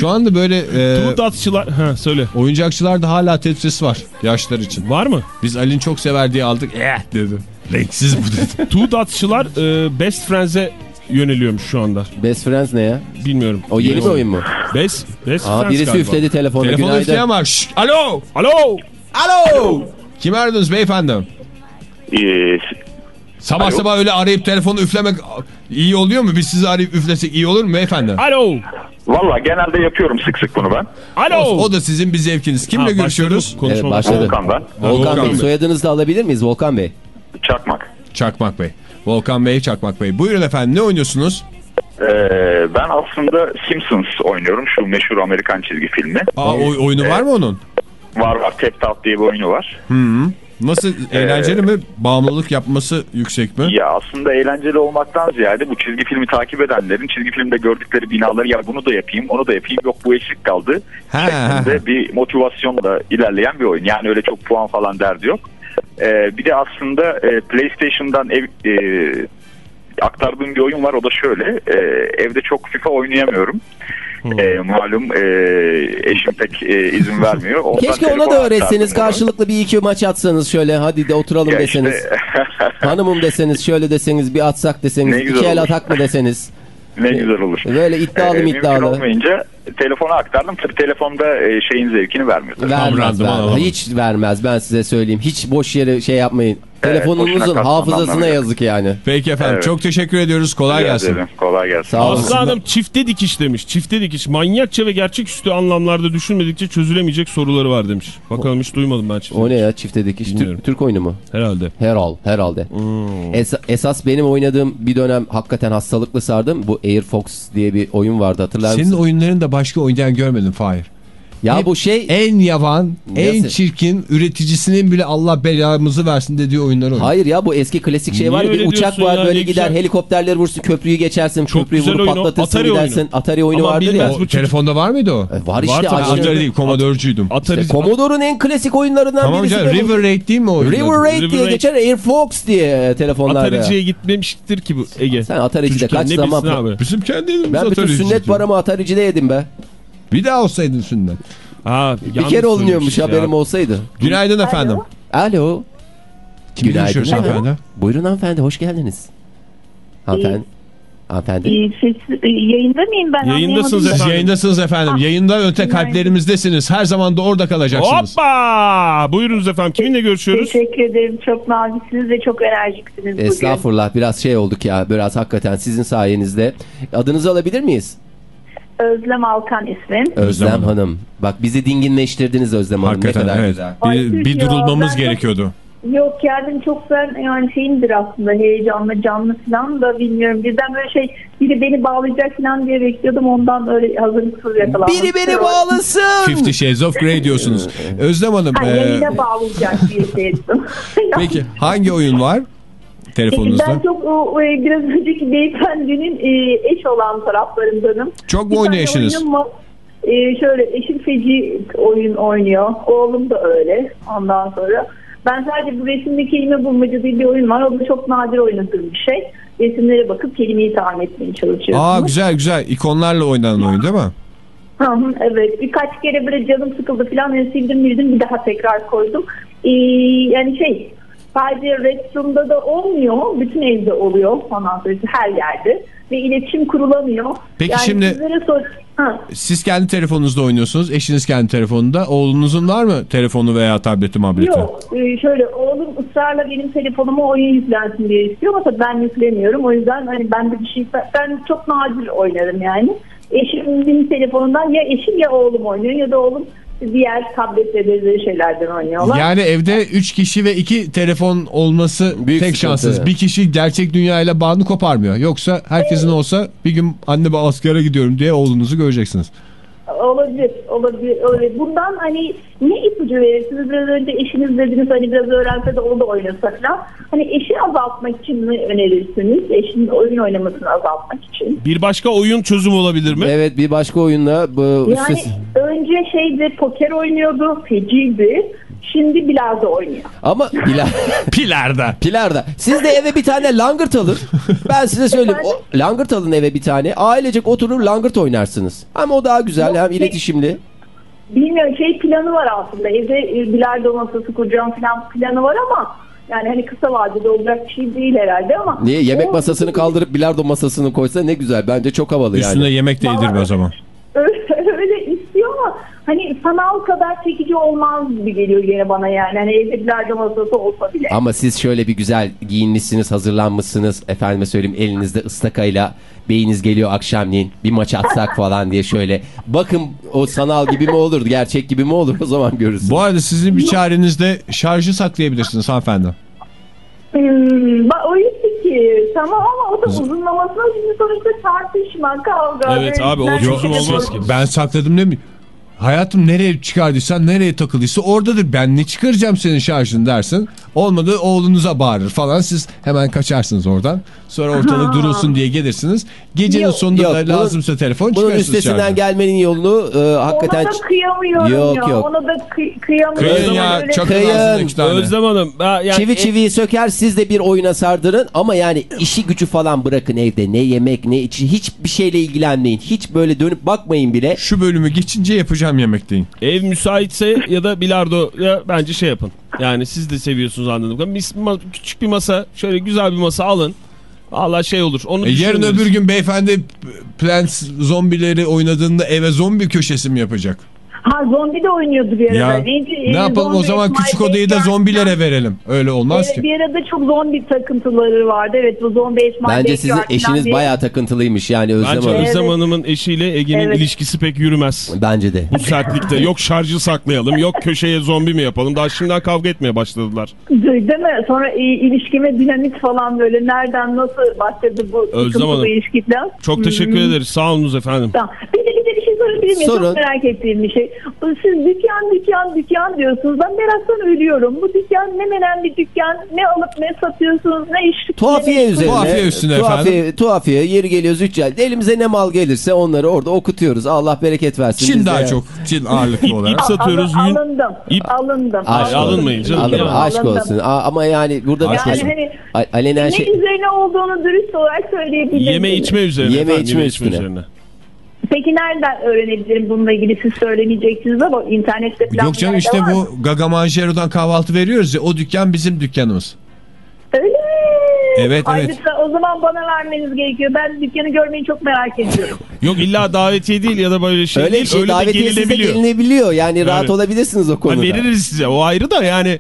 Şu anda böyle e, Tuğut atışçılar. Ha söyle. oyuncakçılarda hala Tetris var yaşlar için. Var mı? Biz Ali'nin çok sever diye aldık. Eh dedi. Renksiz bu dedi. Tuğut atışçılar e, Best Friends'e yöneliyormuş şu anda. Best Friends ne ya? Bilmiyorum. O yeni bir oyun mu? Best, Best Aa Friends birisi galiba. üfledi. Telefonu Günaydın. üfleyen var. Şşş, alo. Alo. Alo. Kim aradınız beyefendi? Ee, Sabah Alo. sabah öyle arayıp telefonu üflemek iyi oluyor mu? Biz sizi arayıp üflesek iyi olur mu beyefendi? Alo. Valla genelde yapıyorum sık sık bunu ben. Alo. O, o da sizin bir zevkiniz. Kimle Ha, görüşüyoruz? Evet, başladı. Volkan ben. Volkan, Volkan Bey Bey. soyadınızı da alabilir miyiz Volkan Bey? Çakmak. Çakmak Bey. Volkan Bey, Çakmak Bey. Buyurun efendim ne oynuyorsunuz? Ee, ben aslında Simpsons oynuyorum. Şu meşhur Amerikan çizgi filmi. Aa, oy- oyunu var mı onun? Var var. Tap Out diye bir oyunu var. Nasıl eğlenceli mi? Bağımlılık yapması yüksek mi? Ya aslında eğlenceli olmaktan ziyade bu çizgi filmi takip edenlerin çizgi filmde gördükleri binaları ya bunu da yapayım onu da yapayım yok bu eksik kaldı. Şeklinde bir motivasyonla ilerleyen bir oyun. Yani öyle çok puan falan derdi yok. Ee, bir de aslında e, PlayStation'dan ev, e, aktardığım bir oyun var. O da şöyle. e, evde çok FIFA oynayamıyorum. E, malum e, eşim pek e, izin vermiyor. Ondan Keşke ona da öğretseniz karşılıklı bir iki maç atsanız şöyle hadi de oturalım Ya deseniz. işte- Hanımım deseniz şöyle deseniz bir atsak deseniz Ne iki el olur. atak mı deseniz. ne güzel olur. Böyle iddialı Ee, mı Mümkün iddialı. olmayınca telefona aktardım. Tabii telefonda e, şeyin zevkini vermiyor. Vermez, alamam. Hiç vermez ben size söyleyeyim. Hiç boş yere şey yapmayın. Evet, Telefonunuzun hafızasına yazık yani. Peki efendim Evet. çok teşekkür ediyoruz. Kolay Rica gelsin. ederim. Kolay gelsin. Sağ olun. Aslı Hanım çifte dikiş demiş. Çifte dikiş. Manyakça ve gerçeküstü anlamlarda düşünmedikçe çözülemeyecek soruları var demiş. Bakalım hiç duymadım ben çifte. O ne ya çifte dikiş? Türk, Türk oyunu mu? Herhalde. Herhal, herhalde. Hmm. Es- esas benim oynadığım bir dönem hakikaten hastalıklı sardım. Bu Air Fox diye bir oyun vardı hatırlar Senin mısın? oyunlarını da başka oynayan görmedim Fahir. Ya Hep bu şey En yavan, en Nasıl? çirkin, üreticisinin bile Allah belamızı versin dediği oyunlar oynuyor. Hayır ya bu eski klasik şey Niye var ya bir uçak var ya, böyle gider güzel. helikopterler vursun köprüyü geçersin Çok köprüyü vurup patlatırsın Atari gidersin. oyunu. Atari oyunu Ama vardır bilmez ya. bu O, telefonda var mıydı o? E, Var Var işte tabii, açtığında- Atari değil, Commodor'cuydum. Atari. Commodore'un en klasik oyunlarından Tamam birisi. bu. River Raid değil mi o River? Raid River diye Raid. geçer Air Fox diye telefonlarda. Atariciye gitmemiştir ki bu Ege. Sen Atarici'de kaç zaman... Bizim kendi Ben bütün sünnet paramı Atarici'de yedim be. Bir daha olsaydın sünnet. Ha, Bir kere olunuyormuş haberim olsaydı. Günaydın efendim. Alo. Kimle Günaydın görüşüyoruz efendim. efendim? Buyurun hanımefendi hoş geldiniz. Hanımefendi. Hanımefendi. Ee, e, yayında mıyım ben Yayındasınız da. Efendim. yayındasınız efendim. Yayında öte kalplerimizdesiniz. Her zaman da orada kalacaksınız. Hoppa! Buyurunuz efendim. Kiminle görüşüyoruz? Teşekkür ederim. Çok naziksiniz ve çok enerjiksiniz bugün. Estağfurullah biraz şey olduk ya biraz hakikaten sizin sayenizde. Adınızı alabilir miyiz? Özlem Alkan ismim. Özlem, Hanım. Hanım. Bak bizi dinginleştirdiniz Özlem Hanım. Hakikaten ne kadar evet. güzel. Ay, Bir, bir durulmamız de- gerekiyordu. Yok yani çok ben yani şeyimdir aslında heyecanlı canlı falan da bilmiyorum. Birden böyle şey biri beni bağlayacak falan diye bekliyordum ondan öyle hazırlıksız yakalandım. Biri beni bağlasın. Fifty Shades of Grey diyorsunuz. Özlem Hanım. Ha, e, yayına bağlayacak diye şey ettim. peki hangi oyun var telefonunuzda? Ben çok o, biraz önceki beyefendinin e, eş olan taraflarındanım. Çok mu oynuyor eşiniz? oyunum var. E, şöyle eşim feci oyun oynuyor. Oğlum da öyle ondan sonra. Ben sadece bu resimde kelime bulmaca diye bir oyun var. O da çok nadir oynadığım bir şey. Resimlere bakıp kelimeyi tahmin etmeye çalışıyorum. Aa güzel güzel. İkonlarla oynanan oyun değil mi? Evet birkaç kere böyle canım sıkıldı falan yani sildim bildim bir daha tekrar koydum. Ee, yani şey sadece restoranda da olmuyor bütün evde oluyor sonra her yerde ve iletişim kurulamıyor. Peki yani şimdi- sor ha, Siz kendi telefonunuzda oynuyorsunuz. Eşiniz kendi telefonunda. Oğlunuzun var mı telefonu veya tableti mableti? yok Ee, şöyle oğlum ısrarla benim telefonuma oyun yüklensin diye istiyor ama ben yüklemiyorum o yüzden hani ben de bir şey ben çok nadir oynarım yani. Eşimin telefonundan ya eşim ya oğlum oynuyor ya da oğlum diğer tablet ve benzeri şeylerden oynuyorlar. Yani evde 3 kişi ve 2 telefon olması Büyük tek şanssız. Bir kişi gerçek dünyayla bağını koparmıyor. Yoksa herkesin olsa bir gün anne ben askere gidiyorum diye oğlunuzu göreceksiniz. Olabilir, olabilir. Öyle. Bundan hani ne ipucu verirsiniz? Biraz önce eşiniz dediniz hani biraz öğrense de o da oynasa falan. Hani eşi azaltmak için mi önerirsiniz? Eşinin oyun oynamasını azaltmak için. Bir başka oyun çözüm olabilir mi? Evet bir başka oyunla bu Yani önce şeydi poker oynuyordu, feciydi. Şimdi bilardo oynuyor. ama Bilal Piler'de. Pilarda. Siz de eve bir tane langırt alın. Ben size söyleyeyim. O, langırt alın eve bir tane. Ailecek oturur langırt oynarsınız. Ama o daha güzel hem iletişimli. Bilmiyorum şey planı var aslında. Evde e, bilardo masası kuracağım falan planı var ama yani hani kısa vadede olacak bir şey değil herhalde ama. Niye? Yemek O- masasını kaldırıp bilardo masasını koysa ne güzel. Bence çok havalı Üstüne yani. yemek de yedirme o zaman. öyle, istiyor ama hani sanal kadar çekici olmaz gibi geliyor yine bana yani. Hani evde bilardo masası olsa bile. Ama siz şöyle bir güzel giyinmişsiniz, hazırlanmışsınız. Efendime söyleyeyim elinizde ıstakayla beyiniz geliyor akşamleyin. Bir maç atsak falan diye şöyle. Bakın o sanal gibi mi olur, gerçek gibi mi olur o zaman görürsünüz. Bu arada sizin bir çarenizde şarjı saklayabilirsiniz hanımefendi. Hmm, bak o fikir. Tamam ama o da uzunlamasına şimdi sonuçta tartışma, kavga. Evet abi, o çözüm olmaz ki. Ben sakladım ne mi? Hayatım nereye çıkardıysan nereye takıldıysa oradadır. Ben ne çıkaracağım senin şarjını dersin. Olmadı oğlunuza bağırır falan. Siz hemen kaçarsınız oradan. Sonra ortalık durulsun diye gelirsiniz. Gecenin Yok, sonunda yok, da bunun- lazımsa telefon Bunun üstesinden şarjı. gelmenin yolunu e, hakikaten... Ona da kıyamıyorum Yok, ya. yok. Ona da kıy- kıyamıyorum. Kıyın ya çok Kıyın. ağzında iki tane. Özlem Hanım. ha, Yani Çivi çiviyi söker siz de bir oyuna sardırın ama yani işi gücü falan bırakın evde ne yemek ne içi hiçbir şeyle ilgilenmeyin hiç böyle dönüp bakmayın bile Şu bölümü geçince yapacağım yemek deyin. Ev müsaitse ya da bilardo ya bence şey yapın. Yani siz de seviyorsunuz ma- Küçük bir masa, şöyle güzel bir masa alın. Valla şey olur. Onu E, yarın öbür gün beyefendi Plants zombileri oynadığında eve zombi köşesi mi yapacak? Ha zombi de oynuyordu bir arada. Ya Neydi? ne Ee, yapalım o zombi, zaman Esmail küçük odayı da zombilere verelim. Öyle olmaz Evet, ki. bir arada çok zombi takıntıları vardı. Evet bu zombi Esmail bence sizin eşiniz diye. bayağı takıntılıymış yani Özlem Bence Hanım. Özlem. Hanım'ın eşiyle Ege'nin Evet. ilişkisi pek yürümez. Bence de. Bu sertlikte yok şarjı saklayalım yok köşeye zombi mi yapalım. Daha şimdiden kavga etmeye başladılar. Değil mi? Sonra ilişkime dinamit falan böyle nereden nasıl başladı bu Özlem Hanım. ilişki falan. Çok teşekkür ederiz. Sağ olunuz efendim. Tamam. Bir de, bir de bir şey sorabilir miyim? Sorun. Çok merak ettiğim bir şey. Siz dükkan dükkan dükkan diyorsunuz. Ben meraktan ölüyorum. Bu dükkan ne menen bir dükkan? Ne alıp ne satıyorsunuz? Ne iş? Tuhafiye ne- üzerine. Tuhafiye üstüne tuhafiye, Tuhafiye yeri geliyoruz 3 ay. Elimize ne mal gelirse onları orada okutuyoruz. Allah bereket versin. Çin daha çok. Çin ağırlıklı olarak. İp satıyoruz. Alın- yün- alındım. İp- Alındım. Olsun. alınmayın canım. Alınma, Ya. aşk Alındım. olsun. Aa, ama yani burada Aşk bir olsun. Yani A- alenen ne şey... üzerine olduğunu dürüst olarak söyleyebilirim. Yeme içme üzerine. Yeme efendim, içme üstüne. Peki nereden öğrenebilirim bununla ilgili siz söylemeyeceksiniz ama internette falan Yok canım işte mı? bu Gaga Manjero'dan kahvaltı veriyoruz ya o dükkan bizim dükkanımız. Öyle mi? Evet, Ay, evet. lütfen, o zaman bana vermeniz gerekiyor. Ben dükkanı görmeyi çok merak ediyorum. Yok illa davetiye değil ya da böyle şey öyle değil. bir şey öyle de davetiyesiz de gelinebiliyor. gelinebiliyor. Yani rahat Evet. olabilirsiniz o Ha, konuda. veririz size o ayrı da yani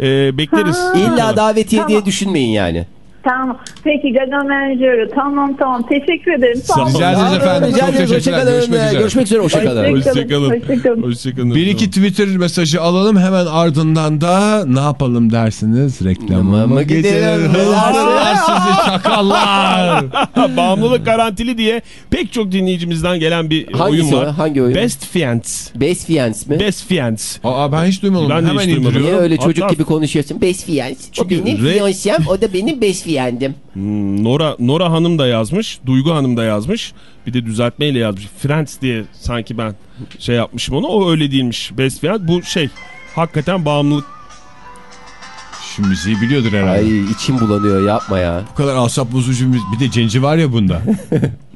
e, bekleriz. Ha. İlla davetiye diye Tamam. düşünmeyin yani. Tamam. Peki Gaga Manager'ı. Tamam tamam. Teşekkür ederim. Sağ olun. Rica ederiz efendim. Rica. Hoşçakalın. Görüşmek üzere. Görüşmek üzere. Hoşçakalın. Hoşçakalın. Hoşçakalın. Hoşçakalın. Bir iki Twitter mesajı alalım hemen ardından da ne yapalım dersiniz? Reklama mı gidelim? Hırsızlar sizi çakallar. Bağımlılık garantili diye pek çok dinleyicimizden gelen bir Hangisi oyun var. o? Hangi oyun? Best Fiends. Best Fiance mi? Best Fiends. Aa ben hiç duymadım. Ben hemen hiç duymadım. Niye öyle çocuk Hatta- gibi konuşuyorsun? Best fiance. O benim fiyansem, o da benim best fiyandım. Hmm, Nora Nora Hanım da yazmış. Duygu Hanım da yazmış. Bir de düzeltmeyle yazmış. Friends diye sanki ben şey yapmışım onu. O öyle değilmiş. Best Fiends. Bu şey hakikaten bağımlılık. Şu müziği biliyordur herhalde. Ay içim bulanıyor yapma ya. Bu kadar asap bozucu müzik. Bir de cenci var ya bunda.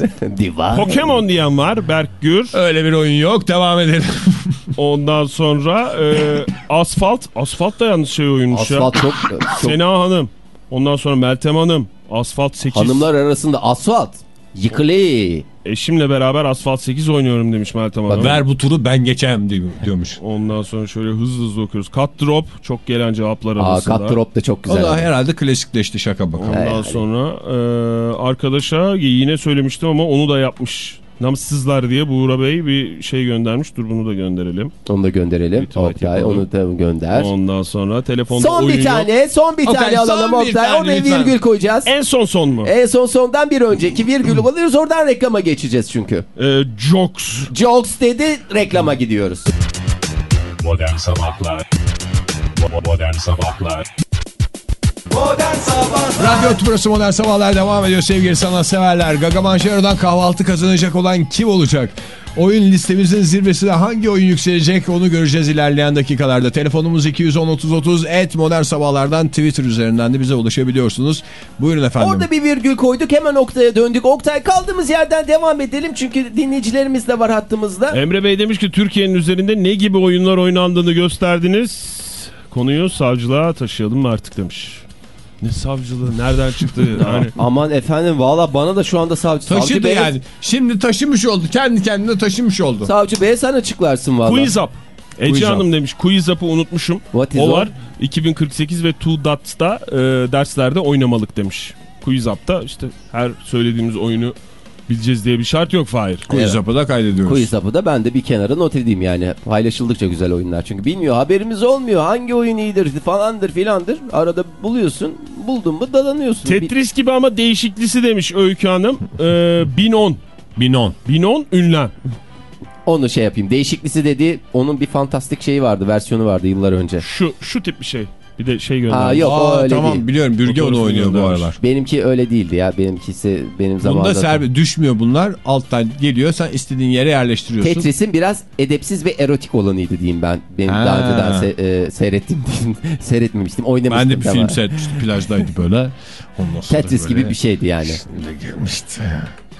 Diva. Pokemon diyen var. Berk Gür. Öyle bir oyun yok. Devam edelim. Ondan sonra e, Asfalt. Asfalt da yalnız şey oyunmuş ya. Asfalt çok, çok Sena Hanım. Ondan sonra Meltem Hanım. Asfalt 8. hanımlar arasında asfalt. Yıkılı. Eşimle beraber Asfalt 8 oynuyorum demiş Meltem Hanım. Ver bu turu ben geçem diyor- diyormuş. Ondan sonra şöyle hızlı hızlı okuyoruz. Cut Drop çok gelen cevaplar Aa arasında. kat drop da çok O güzel. da herhalde klasikleşti şaka bakalım. Ondan Yani. sonra e, arkadaşa yine söylemiştim ama onu da yapmış. Namsızlar diye Buğra Bey bir şey göndermiş. Dur bunu da gönderelim. Onu da gönderelim. Oktay onu da gönder. Ondan sonra telefonda Son oyun bir yok. tane, son bir Oktay, tane alalım Oktay. Oraya virgül koyacağız. En son son mu? En son sondan bir önceki virgülü alıyoruz. Oradan reklama geçeceğiz çünkü. E, Jokes. Jokes dedi reklama gidiyoruz. Modern Sabahlar Modern Sabahlar Modern Sabahlar Radyo Tübrası Modern Sabahlar devam ediyor sevgili sanatseverler. Gaga Manşero'dan kahvaltı kazanacak olan kim olacak? Oyun listemizin zirvesine hangi oyun yükselecek onu göreceğiz ilerleyen dakikalarda. Telefonumuz 210-30-30 et modern sabahlardan Twitter üzerinden de bize ulaşabiliyorsunuz. Buyurun efendim. Orada bir virgül koyduk hemen Oktay'a döndük. Oktay kaldığımız yerden devam edelim çünkü dinleyicilerimiz de var hattımızda. Emre Bey demiş ki Türkiye'nin üzerinde ne gibi oyunlar oynandığını gösterdiniz. Konuyu savcılığa taşıyalım mı artık demiş. Ne savcılığı nereden çıktı yani. Aman efendim valla bana da şu anda savcı, savcı Taşıdı bey, yani. Şimdi taşımış oldu. Kendi kendine taşımış oldu. savcı bey sen açıklarsın valla. Quiz Up. Ece Quiz Up. Hanım demiş Quiz Up'ı unutmuşum. What is o o? var. 2048 ve Two Dots'ta e, derslerde oynamalık demiş. Quiz Up'ta işte her söylediğimiz oyunu bileceğiz diye bir şart yok Fahir. Up'ı da kaydediyoruz. Up'ı da ben de bir kenara not edeyim yani. Paylaşıldıkça güzel oyunlar. Çünkü bilmiyor haberimiz olmuyor. Hangi oyun iyidir falandır filandır. Arada buluyorsun. Buldun mu dalanıyorsun. Tetris gibi ama değişiklisi demiş Öykü Hanım. E, 1010. 1010. 1010 ünlem. Onu şey yapayım. Değişiklisi dedi. Onun bir fantastik şeyi vardı. Versiyonu vardı yıllar önce. Şu şu tip bir şey. Bir de şey göndermiş. Ha, yok. o Aa, öyle tamam değil. biliyorum. Bürge onu oynuyor bu aralar. Benimki öyle değildi ya. Benimkisi benim Bunda zamanımda. serbi düşmüyor bunlar. Alttan geliyor. Sen istediğin yere yerleştiriyorsun. Tetris'in biraz edepsiz ve erotik olanıydı diyeyim ben. Benim Ha. daha önceden se- e, seyrettim diyeyim. Seyretmemiştim. Oynamıştım. Ben de bir ama. film seyretmiştim. Plajdaydı böyle. Ondan Tetris böyle gibi bir şeydi yani. içinde girmişti.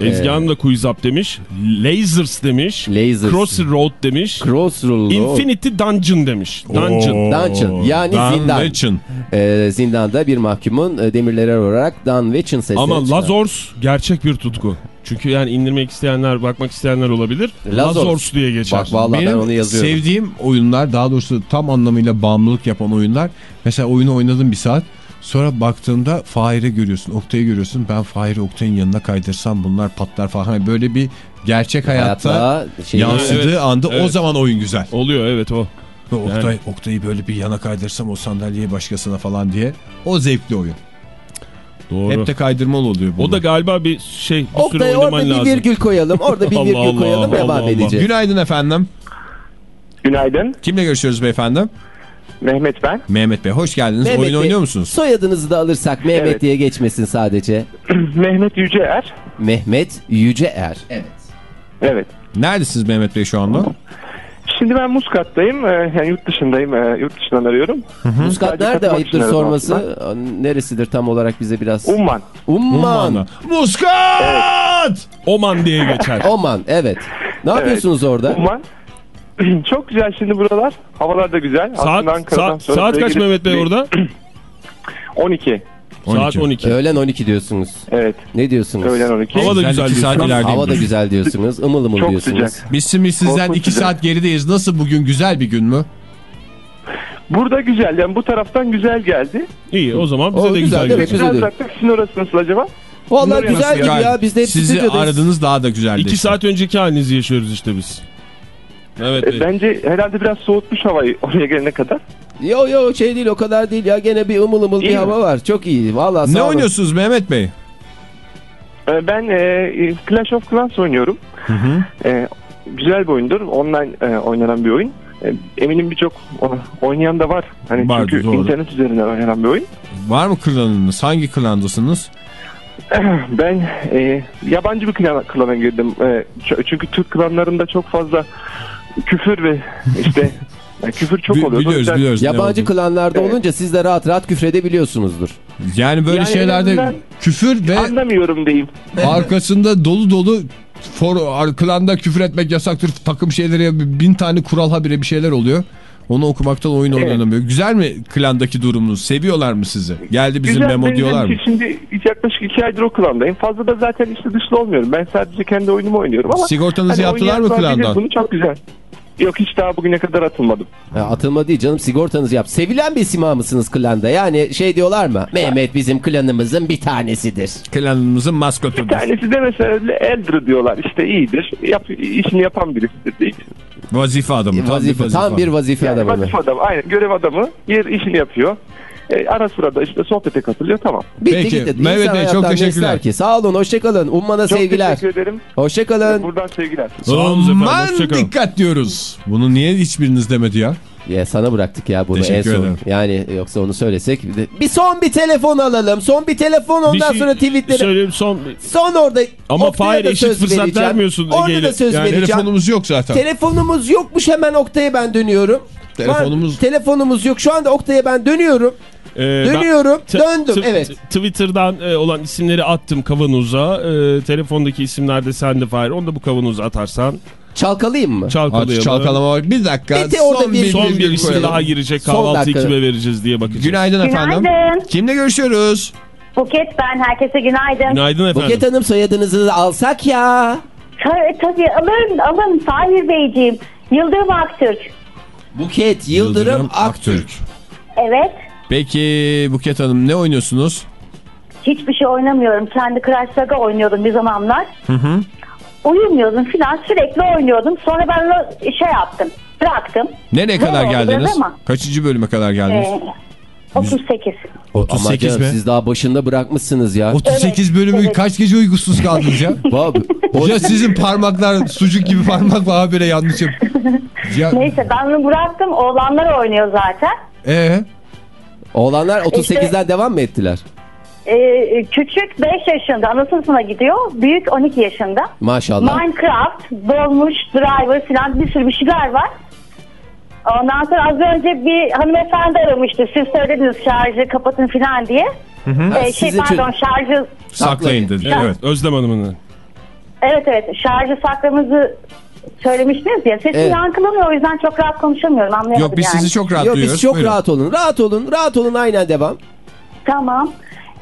Ezgi Hanım da Quiz Up demiş. Lasers demiş. Lasers. Crossroad demiş. Crossroad. Infinity Dungeon demiş. Dungeon. Oo. Dungeon. Yani Dan zindan. Dungeon. Ee, zindanda bir mahkumun e, demirleri olarak Dan Witch'in sesleri Ama çıkar. Lazors gerçek bir tutku. Çünkü yani indirmek isteyenler, bakmak isteyenler olabilir. Lazors. Lazors, diye geçer. Bak vallahi ben Benim onu yazıyorum. sevdiğim oyunlar daha doğrusu tam anlamıyla bağımlılık yapan oyunlar. Mesela oyunu oynadım bir saat. Sonra baktığımda Fahir'i görüyorsun, Oktay'ı görüyorsun. Ben Fahir'i Oktay'ın yanına kaydırsam bunlar patlar falan. Hani Böyle bir gerçek hayatta, Hayatta şey, yansıdığı Evet, anda o evet. zaman oyun güzel. Oluyor evet o. Ve Oktay, Oktay'ı böyle bir yana kaydırsam o sandalyeyi başkasına falan diye. O zevkli oyun. Doğru. Hep de kaydırmalı oluyor bu. O da galiba bir şey bir süre Oktay oynaman orada bir lazım. virgül koyalım. Orada bir virgül Allah, koyalım. Allah devam Allah. edeceğiz. Günaydın efendim. Günaydın. Kimle görüşüyoruz beyefendi? Mehmet ben. Mehmet Bey hoş geldiniz. Mehmet oyun Bey, oynuyor musunuz? Soyadınızı da alırsak Mehmet Evet. diye geçmesin sadece. Mehmet Yüceer. Mehmet Yüceer. Evet. Evet. Neredesiniz Mehmet Bey şu anda? Şimdi ben Muskat'tayım. Ee, yani yurt dışındayım. Ee, yurt dışından arıyorum. Muskat Sadece nerede katılmak ayıptır sorması? Neresidir tam olarak bize biraz. Umman. Umman. Umman'da. Muskat! Oman diye geçer. Oman evet. Ne yapıyorsunuz orada? Umman. Çok güzel şimdi buralar. Havalar da güzel. saat Ankara'dan saat, saat kaç gelip- Mehmet Bey orada? 12. Saat 12. Öğlen 12 diyorsunuz. Evet. Ne diyorsunuz? Öğlen 12. Hava da Güzel, güzel iki saat diyorsun. ilerideyim. Hava da güzel diyorsunuz. Imıl ımıl Çok diyorsunuz. sıcak. Biz şimdi sizden Korkunç 2 sıcak. saat gerideyiz. Nasıl bugün güzel bir gün mü? Burada güzel. Yani bu taraftan güzel geldi. İyi o zaman bize O de güzel, güzel Biraz de. uzakta. Sizin orası nasıl acaba? Vallahi Bunlar güzel gibi ya. Biz de hep Sizi aradınız daha da güzelleşti. 2 saat önceki halinizi yaşıyoruz işte biz. Evet. E, bence herhalde biraz soğutmuş havayı oraya gelene kadar. Yo yo şey değil o kadar değil ya. Gene bir ımıl ımıl bir İyi mi? hava var. Çok iyi. Vallahi sağ Ne olun. oynuyorsunuz Mehmet Bey? E, ben e, Clash of Clans oynuyorum. E, güzel bir oyundur. Online e, oynanan bir oyun. E, eminim birçok oynayan da var. Hani Vardır, çünkü doğru. internet üzerinden oynanan bir oyun. Var mı klanınız? Hangi klandasınız? Ben e, yabancı bir klana, klana girdim. E, çünkü Türk klanlarında çok fazla küfür ve işte yani küfür çok oluyor. Biliyoruz yüzden- biliyoruz. Yabancı klanlarda Evet. olunca siz de rahat rahat küfredebiliyorsunuzdur. Yani böyle Yani şeylerde küfür ve Anlamıyorum diyeyim. arkasında dolu dolu for, klanda küfür etmek yasaktır. Takım şeylere bin tane kural habire bir şeyler oluyor. Onu okumaktan oyun Evet. oynanamıyor. Güzel mi klandaki durumunuz? Seviyorlar mı sizi? Geldi bizim Güzel, memo diyorlar mı? Şimdi yaklaşık iki aydır o klandayım. Fazla da zaten işte dışlı olmuyorum. Ben sadece kendi oyunumu oynuyorum ama. Sigortanızı hani yaptılar mı klandan? Bunu çok güzel. Yok hiç daha bugüne kadar atılmadım. Ha, atılma değil canım sigortanızı yap. Sevilen bir sima mısınız klanda? Yani şey diyorlar mı? Mehmet bizim klanımızın bir tanesidir. Klanımızın Bir maskotudur. tanesi de mesela Eldri diyorlar. İşte iyidir. Yap, işini yapan birisidir değil. Vazife adamı. tam Vazife, tam bir vazife Yani adamı. vazife adamı. Aynen görev adamı. Yer işini yapıyor. E, ara sırada işte sohbete katılıyor tamam. Bitti Peki, gitti. Mehmet İnsan Bey, çok hayattan teşekkürler. Ki. Sağ olun hoşçakalın. Ummana Çok sevgiler. teşekkür ederim. Hoşçakalın. Buradan sevgiler. Sağ olun efendim, Aman hoşçakalın. dikkat diyoruz. Bunu niye hiçbiriniz demedi ya? Ya sana bıraktık ya bunu Teşekkür en son. ederim. Yani yoksa onu söylesek. bir de- Bir son bir telefon alalım. Son bir telefon ondan Bir şey sonra tweetleri. Söyleyeyim son. Son orada. Ama Oktay'a Fahir da eşit söz fırsat vereceğim. vermiyorsun Orada Ege'yle. da söz Yani vereceğim. telefonumuz yok zaten. Telefonumuz yokmuş hemen Oktay'a ben dönüyorum. Telefonumuz- Var- telefonumuz yok. Şu anda Oktay'a ben dönüyorum. Ben- Dönüyorum. Döndüm. Evet. Twitter'dan e, olan isimleri attım kavanoza. E, telefondaki isimler de sende Fahir. Onu da bu kavanoza atarsan Çalkalayayım mı? çalkalayalım. Artık çalkalama var. Bir dakika. Bir de orada son bir- bir, Son bir isim daha girecek dakika. kime vereceğiz diye bakacağız. Günaydın efendim. Günaydın. Kimle görüşüyoruz? Buket ben. Herkese günaydın. Günaydın efendim. Buket Hanım soyadınızı alsak ya. Tabii, tabii alın alın Fahir Beyciğim. Yıldırım Aktürk. Buket Yıldırım, Aktürk. Evet. Peki Buket Hanım ne oynuyorsunuz? Hiçbir şey oynamıyorum. Kendi Crash Saga oynuyordum bir zamanlar. Uyumuyordum filan sürekli oynuyordum. Sonra ben de şey yaptım. Bıraktım. Nereye Zor kadar geldiniz? ama. Kaçıncı bölüme kadar geldiniz? Ee, 38. 38 Ama canım, mi? siz daha başında bırakmışsınız ya. 38 bölümü evet. kaç gece uykusuz kaldınız ya? Ya sizin parmaklar sucuk gibi parmak var habire yanlışım. Ya, Neyse ben bunu bıraktım. Oğlanlar oynuyor zaten. ee, Oğlanlar 38'den devam mı ettiler? Ee, küçük 5 yaşında ana sınıfına gidiyor. Büyük 12 yaşında. Maşallah. Minecraft, Dolmuş, Driver filan bir sürü bir şeyler var. Ondan sonra az önce bir hanımefendi aramıştı. Siz söylediniz şarjı kapatın filan diye. Ee, şey sizin pardon şarjı saklayın dedi. Evet, Evet. Özlem Hanım'ın. evet evet şarjı saklamızı söylemiştiniz ya. Sesim Evet. yankılanıyor o yüzden çok rahat konuşamıyorum anlayamadım Yok biz yani. sizi çok rahat Yok duyuyoruz. biz çok Buyurun. rahat olun. Rahat olun. Rahat olun aynen devam. Tamam.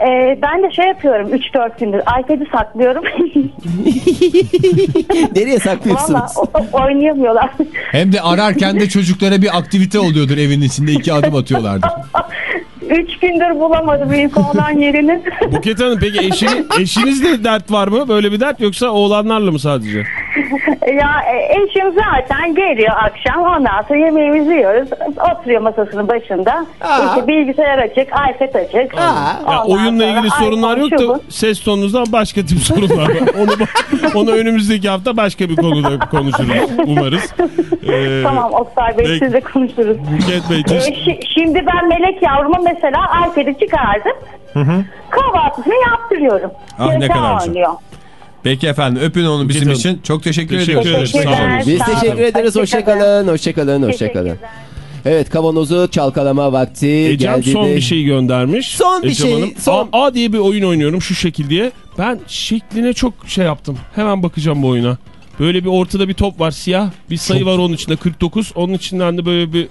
Ee, ben de şey yapıyorum 3-4 gündür iPad'i saklıyorum. Nereye Valla saklıyorsunuz? o- oynayamıyorlar. Hem de ararken de çocuklara bir aktivite oluyordur evin içinde iki adım atıyorlardır. 3 gündür bulamadım büyük oğlan yerini. Buket Hanım peki eşini, eşinizde dert var mı? Böyle bir dert yoksa oğlanlarla mı sadece? ya e, eşim zaten geliyor akşam ondan sonra yemeğimizi yiyoruz. Oturuyor masasının başında. Aa. İşte bilgisayar açık, iPad açık. Aa. Ya oyunla ilgili sorunlar yok da bu. ses tonunuzdan başka tip sorunlar var. Onu, onu önümüzdeki hafta başka bir konuda konuşuruz umarız. Ee, Tamam Oktay Bey sizle konuşuruz. Buket Bey Ee, şimdi ben Melek yavruma mesela iPad'i çıkardım. Kahvaltısını yaptırıyorum. Ah, ne kadar güzel. oynuyor. Peki efendim öpün onu bizim Hanım. için. Çok teşekkür, Teşekkür ediyoruz. ederiz. Sağ olun. Biz teşekkür ederiz. Hoşçakalın. Hoşçakalın. Hoşçakalın. Evet kavanozu çalkalama vakti Ecem geldi. son de- bir şey göndermiş. Son bir Ecem şey, Hanım. son- A, A diye bir oyun oynuyorum şu şekil diye. Ben şekline çok şey yaptım. Hemen bakacağım bu oyuna. Böyle bir ortada bir top var siyah. Bir sayı var onun içinde 49. Onun içinden de böyle bir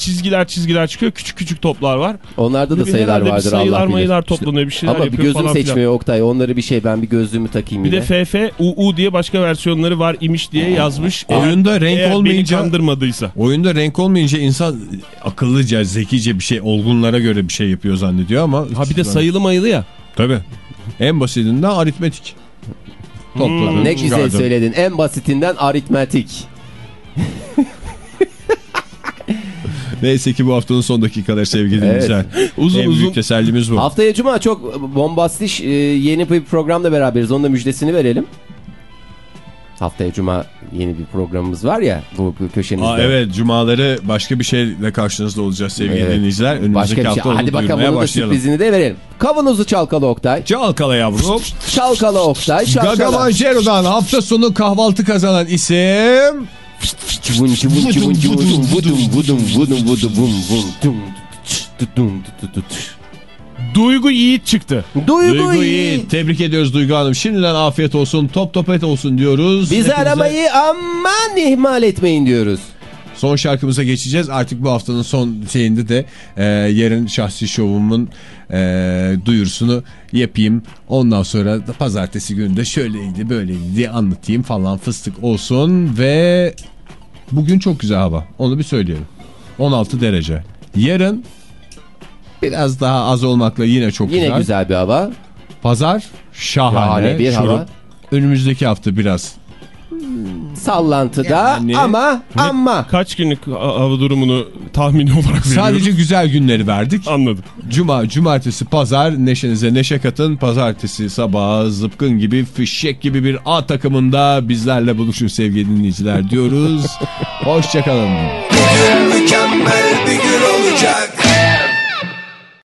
çizgiler çizgiler çıkıyor. Küçük küçük toplar var. Onlarda da Bir sayılar herhalde bir vardır sayılar Allah bilir. mayılar toplanıyor bir şeyler Ama bir gözüm falan filan. seçmiyor Oktay. Onları bir şey ben bir gözlüğümü takayım Bir yine. de FF UU diye başka versiyonları var imiş diye yazmış. Eğer- Oyunda renk eğer olmayınca- kandırmadıysa. Oyunda renk olmayınca insan akıllıca, zekice bir şey, olgunlara göre bir şey yapıyor zannediyor ama... Ha bir de sayılı mayılı ya. Tabii. En basitinden aritmetik. Topladım, Hmm, ne güzel söyledin. En basitinden aritmetik. Neyse ki bu haftanın son dakikaları sevgili Evet. dinleyiciler. Uzun en uzun- büyük tesellimiz bu. Haftaya Cuma çok bombastiş e, yeni bir programla beraberiz. Onun da müjdesini verelim. Haftaya Cuma yeni bir programımız var ya bu köşemizde. Aa, evet cumaları başka bir şeyle karşınızda olacağız sevgili Evet. dinleyiciler. Önümüzdeki Başka bir şey. hafta onu Hadi bakalım onun da başlayalım. sürprizini de verelim. Kavanozu çalkalı Oktay. Çalkala yavrum. Çalkalı Oktay. Çalkala. Mancero'dan hafta sonu kahvaltı kazanan isim... Vudum vudum vudum vudum tut tum tut tut. Duygu Yiğit çıktı. Duygu, Duygu iyi. iyi. Tebrik ediyoruz Duygu Hanım. Şimdiden afiyet olsun, top top et olsun diyoruz. Bizi Hepinize- aramayı aman ihmal etmeyin diyoruz. Son şarkımıza geçeceğiz. Artık bu haftanın son şeyinde de e, yarın şahsi şovumun e, duyurusunu yapayım. Ondan sonra da pazartesi günü de şöyleydi böyleydi diye anlatayım falan fıstık olsun ve bugün çok güzel hava. Onu bir söyleyelim. 16 derece. Yarın biraz daha az olmakla yine çok Yine güzel. güzel bir hava. Pazar şahane. Şahane bir şurup. hava. Önümüzdeki hafta biraz Sallantıda Yani- ama ama. Kaç günlük ha- hava durumunu tahmini olarak veriyoruz. sadece güzel günleri verdik. Anladım. Cuma, cumartesi, pazar neşenize neşe katın. Pazartesi sabah zıpkın gibi, fişek gibi bir A takımında bizlerle buluşun sevgili dinleyiciler diyoruz. Hoşçakalın. Mükemmel bir gün olacak.